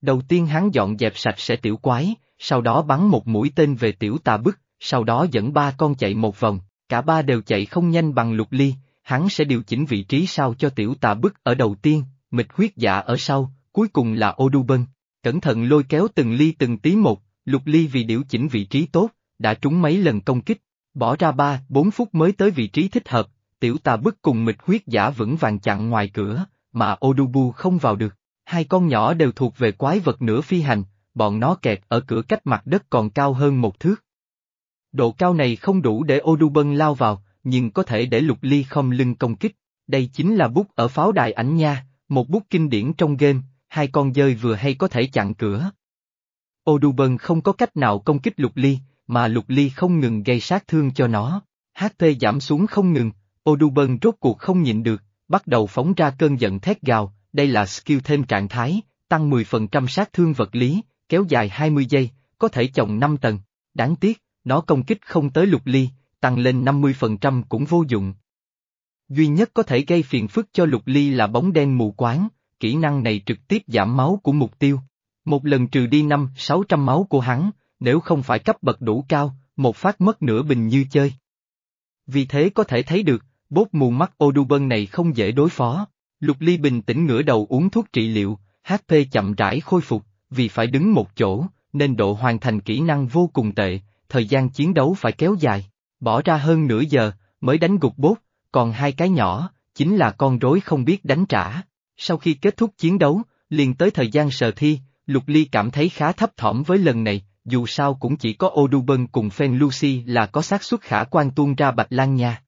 Đầu tiên hắn dọn dẹp sạch sẽ tiểu quái, sau đó bắn một mũi tên về tiểu tà bức, sau đó dẫn ba con chạy một vòng, cả ba đều chạy không nhanh bằng Lục Ly, hắn sẽ điều chỉnh vị trí sao cho tiểu tà bức ở đầu tiên, mịch huyết dạ ở sau, cuối cùng là Oduben. Cẩn thận lôi kéo từng ly từng tí một, lục ly vì điều chỉnh vị trí tốt, đã trúng mấy lần công kích, bỏ ra ba, bốn phút mới tới vị trí thích hợp, tiểu tà bức cùng mịch huyết giả vững vàng chặn ngoài cửa, mà Odubu không vào được. Hai con nhỏ đều thuộc về quái vật nửa phi hành, bọn nó kẹt ở cửa cách mặt đất còn cao hơn một thước. Độ cao này không đủ để Oduben lao vào, nhưng có thể để lục ly không lưng công kích. Đây chính là bút ở pháo đài ảnh nha, một bút kinh điển trong game, hai con dơi vừa hay có thể chặn cửa. Oduben không có cách nào công kích lục ly, mà lục ly không ngừng gây sát thương cho nó. HP giảm xuống không ngừng, Oduben rốt cuộc không nhịn được, bắt đầu phóng ra cơn giận thét gào, đây là skill thêm trạng thái, tăng 10% sát thương vật lý, kéo dài 20 giây, có thể chồng 5 tầng. Đáng tiếc, nó công kích không tới lục ly, tăng lên 50% cũng vô dụng. Duy nhất có thể gây phiền phức cho lục ly là bóng đen mù quáng, kỹ năng này trực tiếp giảm máu của mục tiêu. Một lần trừ đi 5-600 máu của hắn, nếu không phải cấp bậc đủ cao, một phát mất nửa bình như chơi. Vì thế có thể thấy được, bốt mù mắt Oduben này không dễ đối phó. Lục Ly bình tĩnh ngửa đầu uống thuốc trị liệu, HP chậm rãi khôi phục, vì phải đứng một chỗ, nên độ hoàn thành kỹ năng vô cùng tệ, thời gian chiến đấu phải kéo dài, bỏ ra hơn nửa giờ, mới đánh gục bốt, còn hai cái nhỏ, chính là con rối không biết đánh trả. Sau khi kết thúc chiến đấu, liền tới thời gian sờ thi, Lục Ly cảm thấy khá thấp thỏm với lần này, dù sao cũng chỉ có Oduben cùng Phen Lucy là có xác suất khả quan tuôn ra Bạch Lan nha.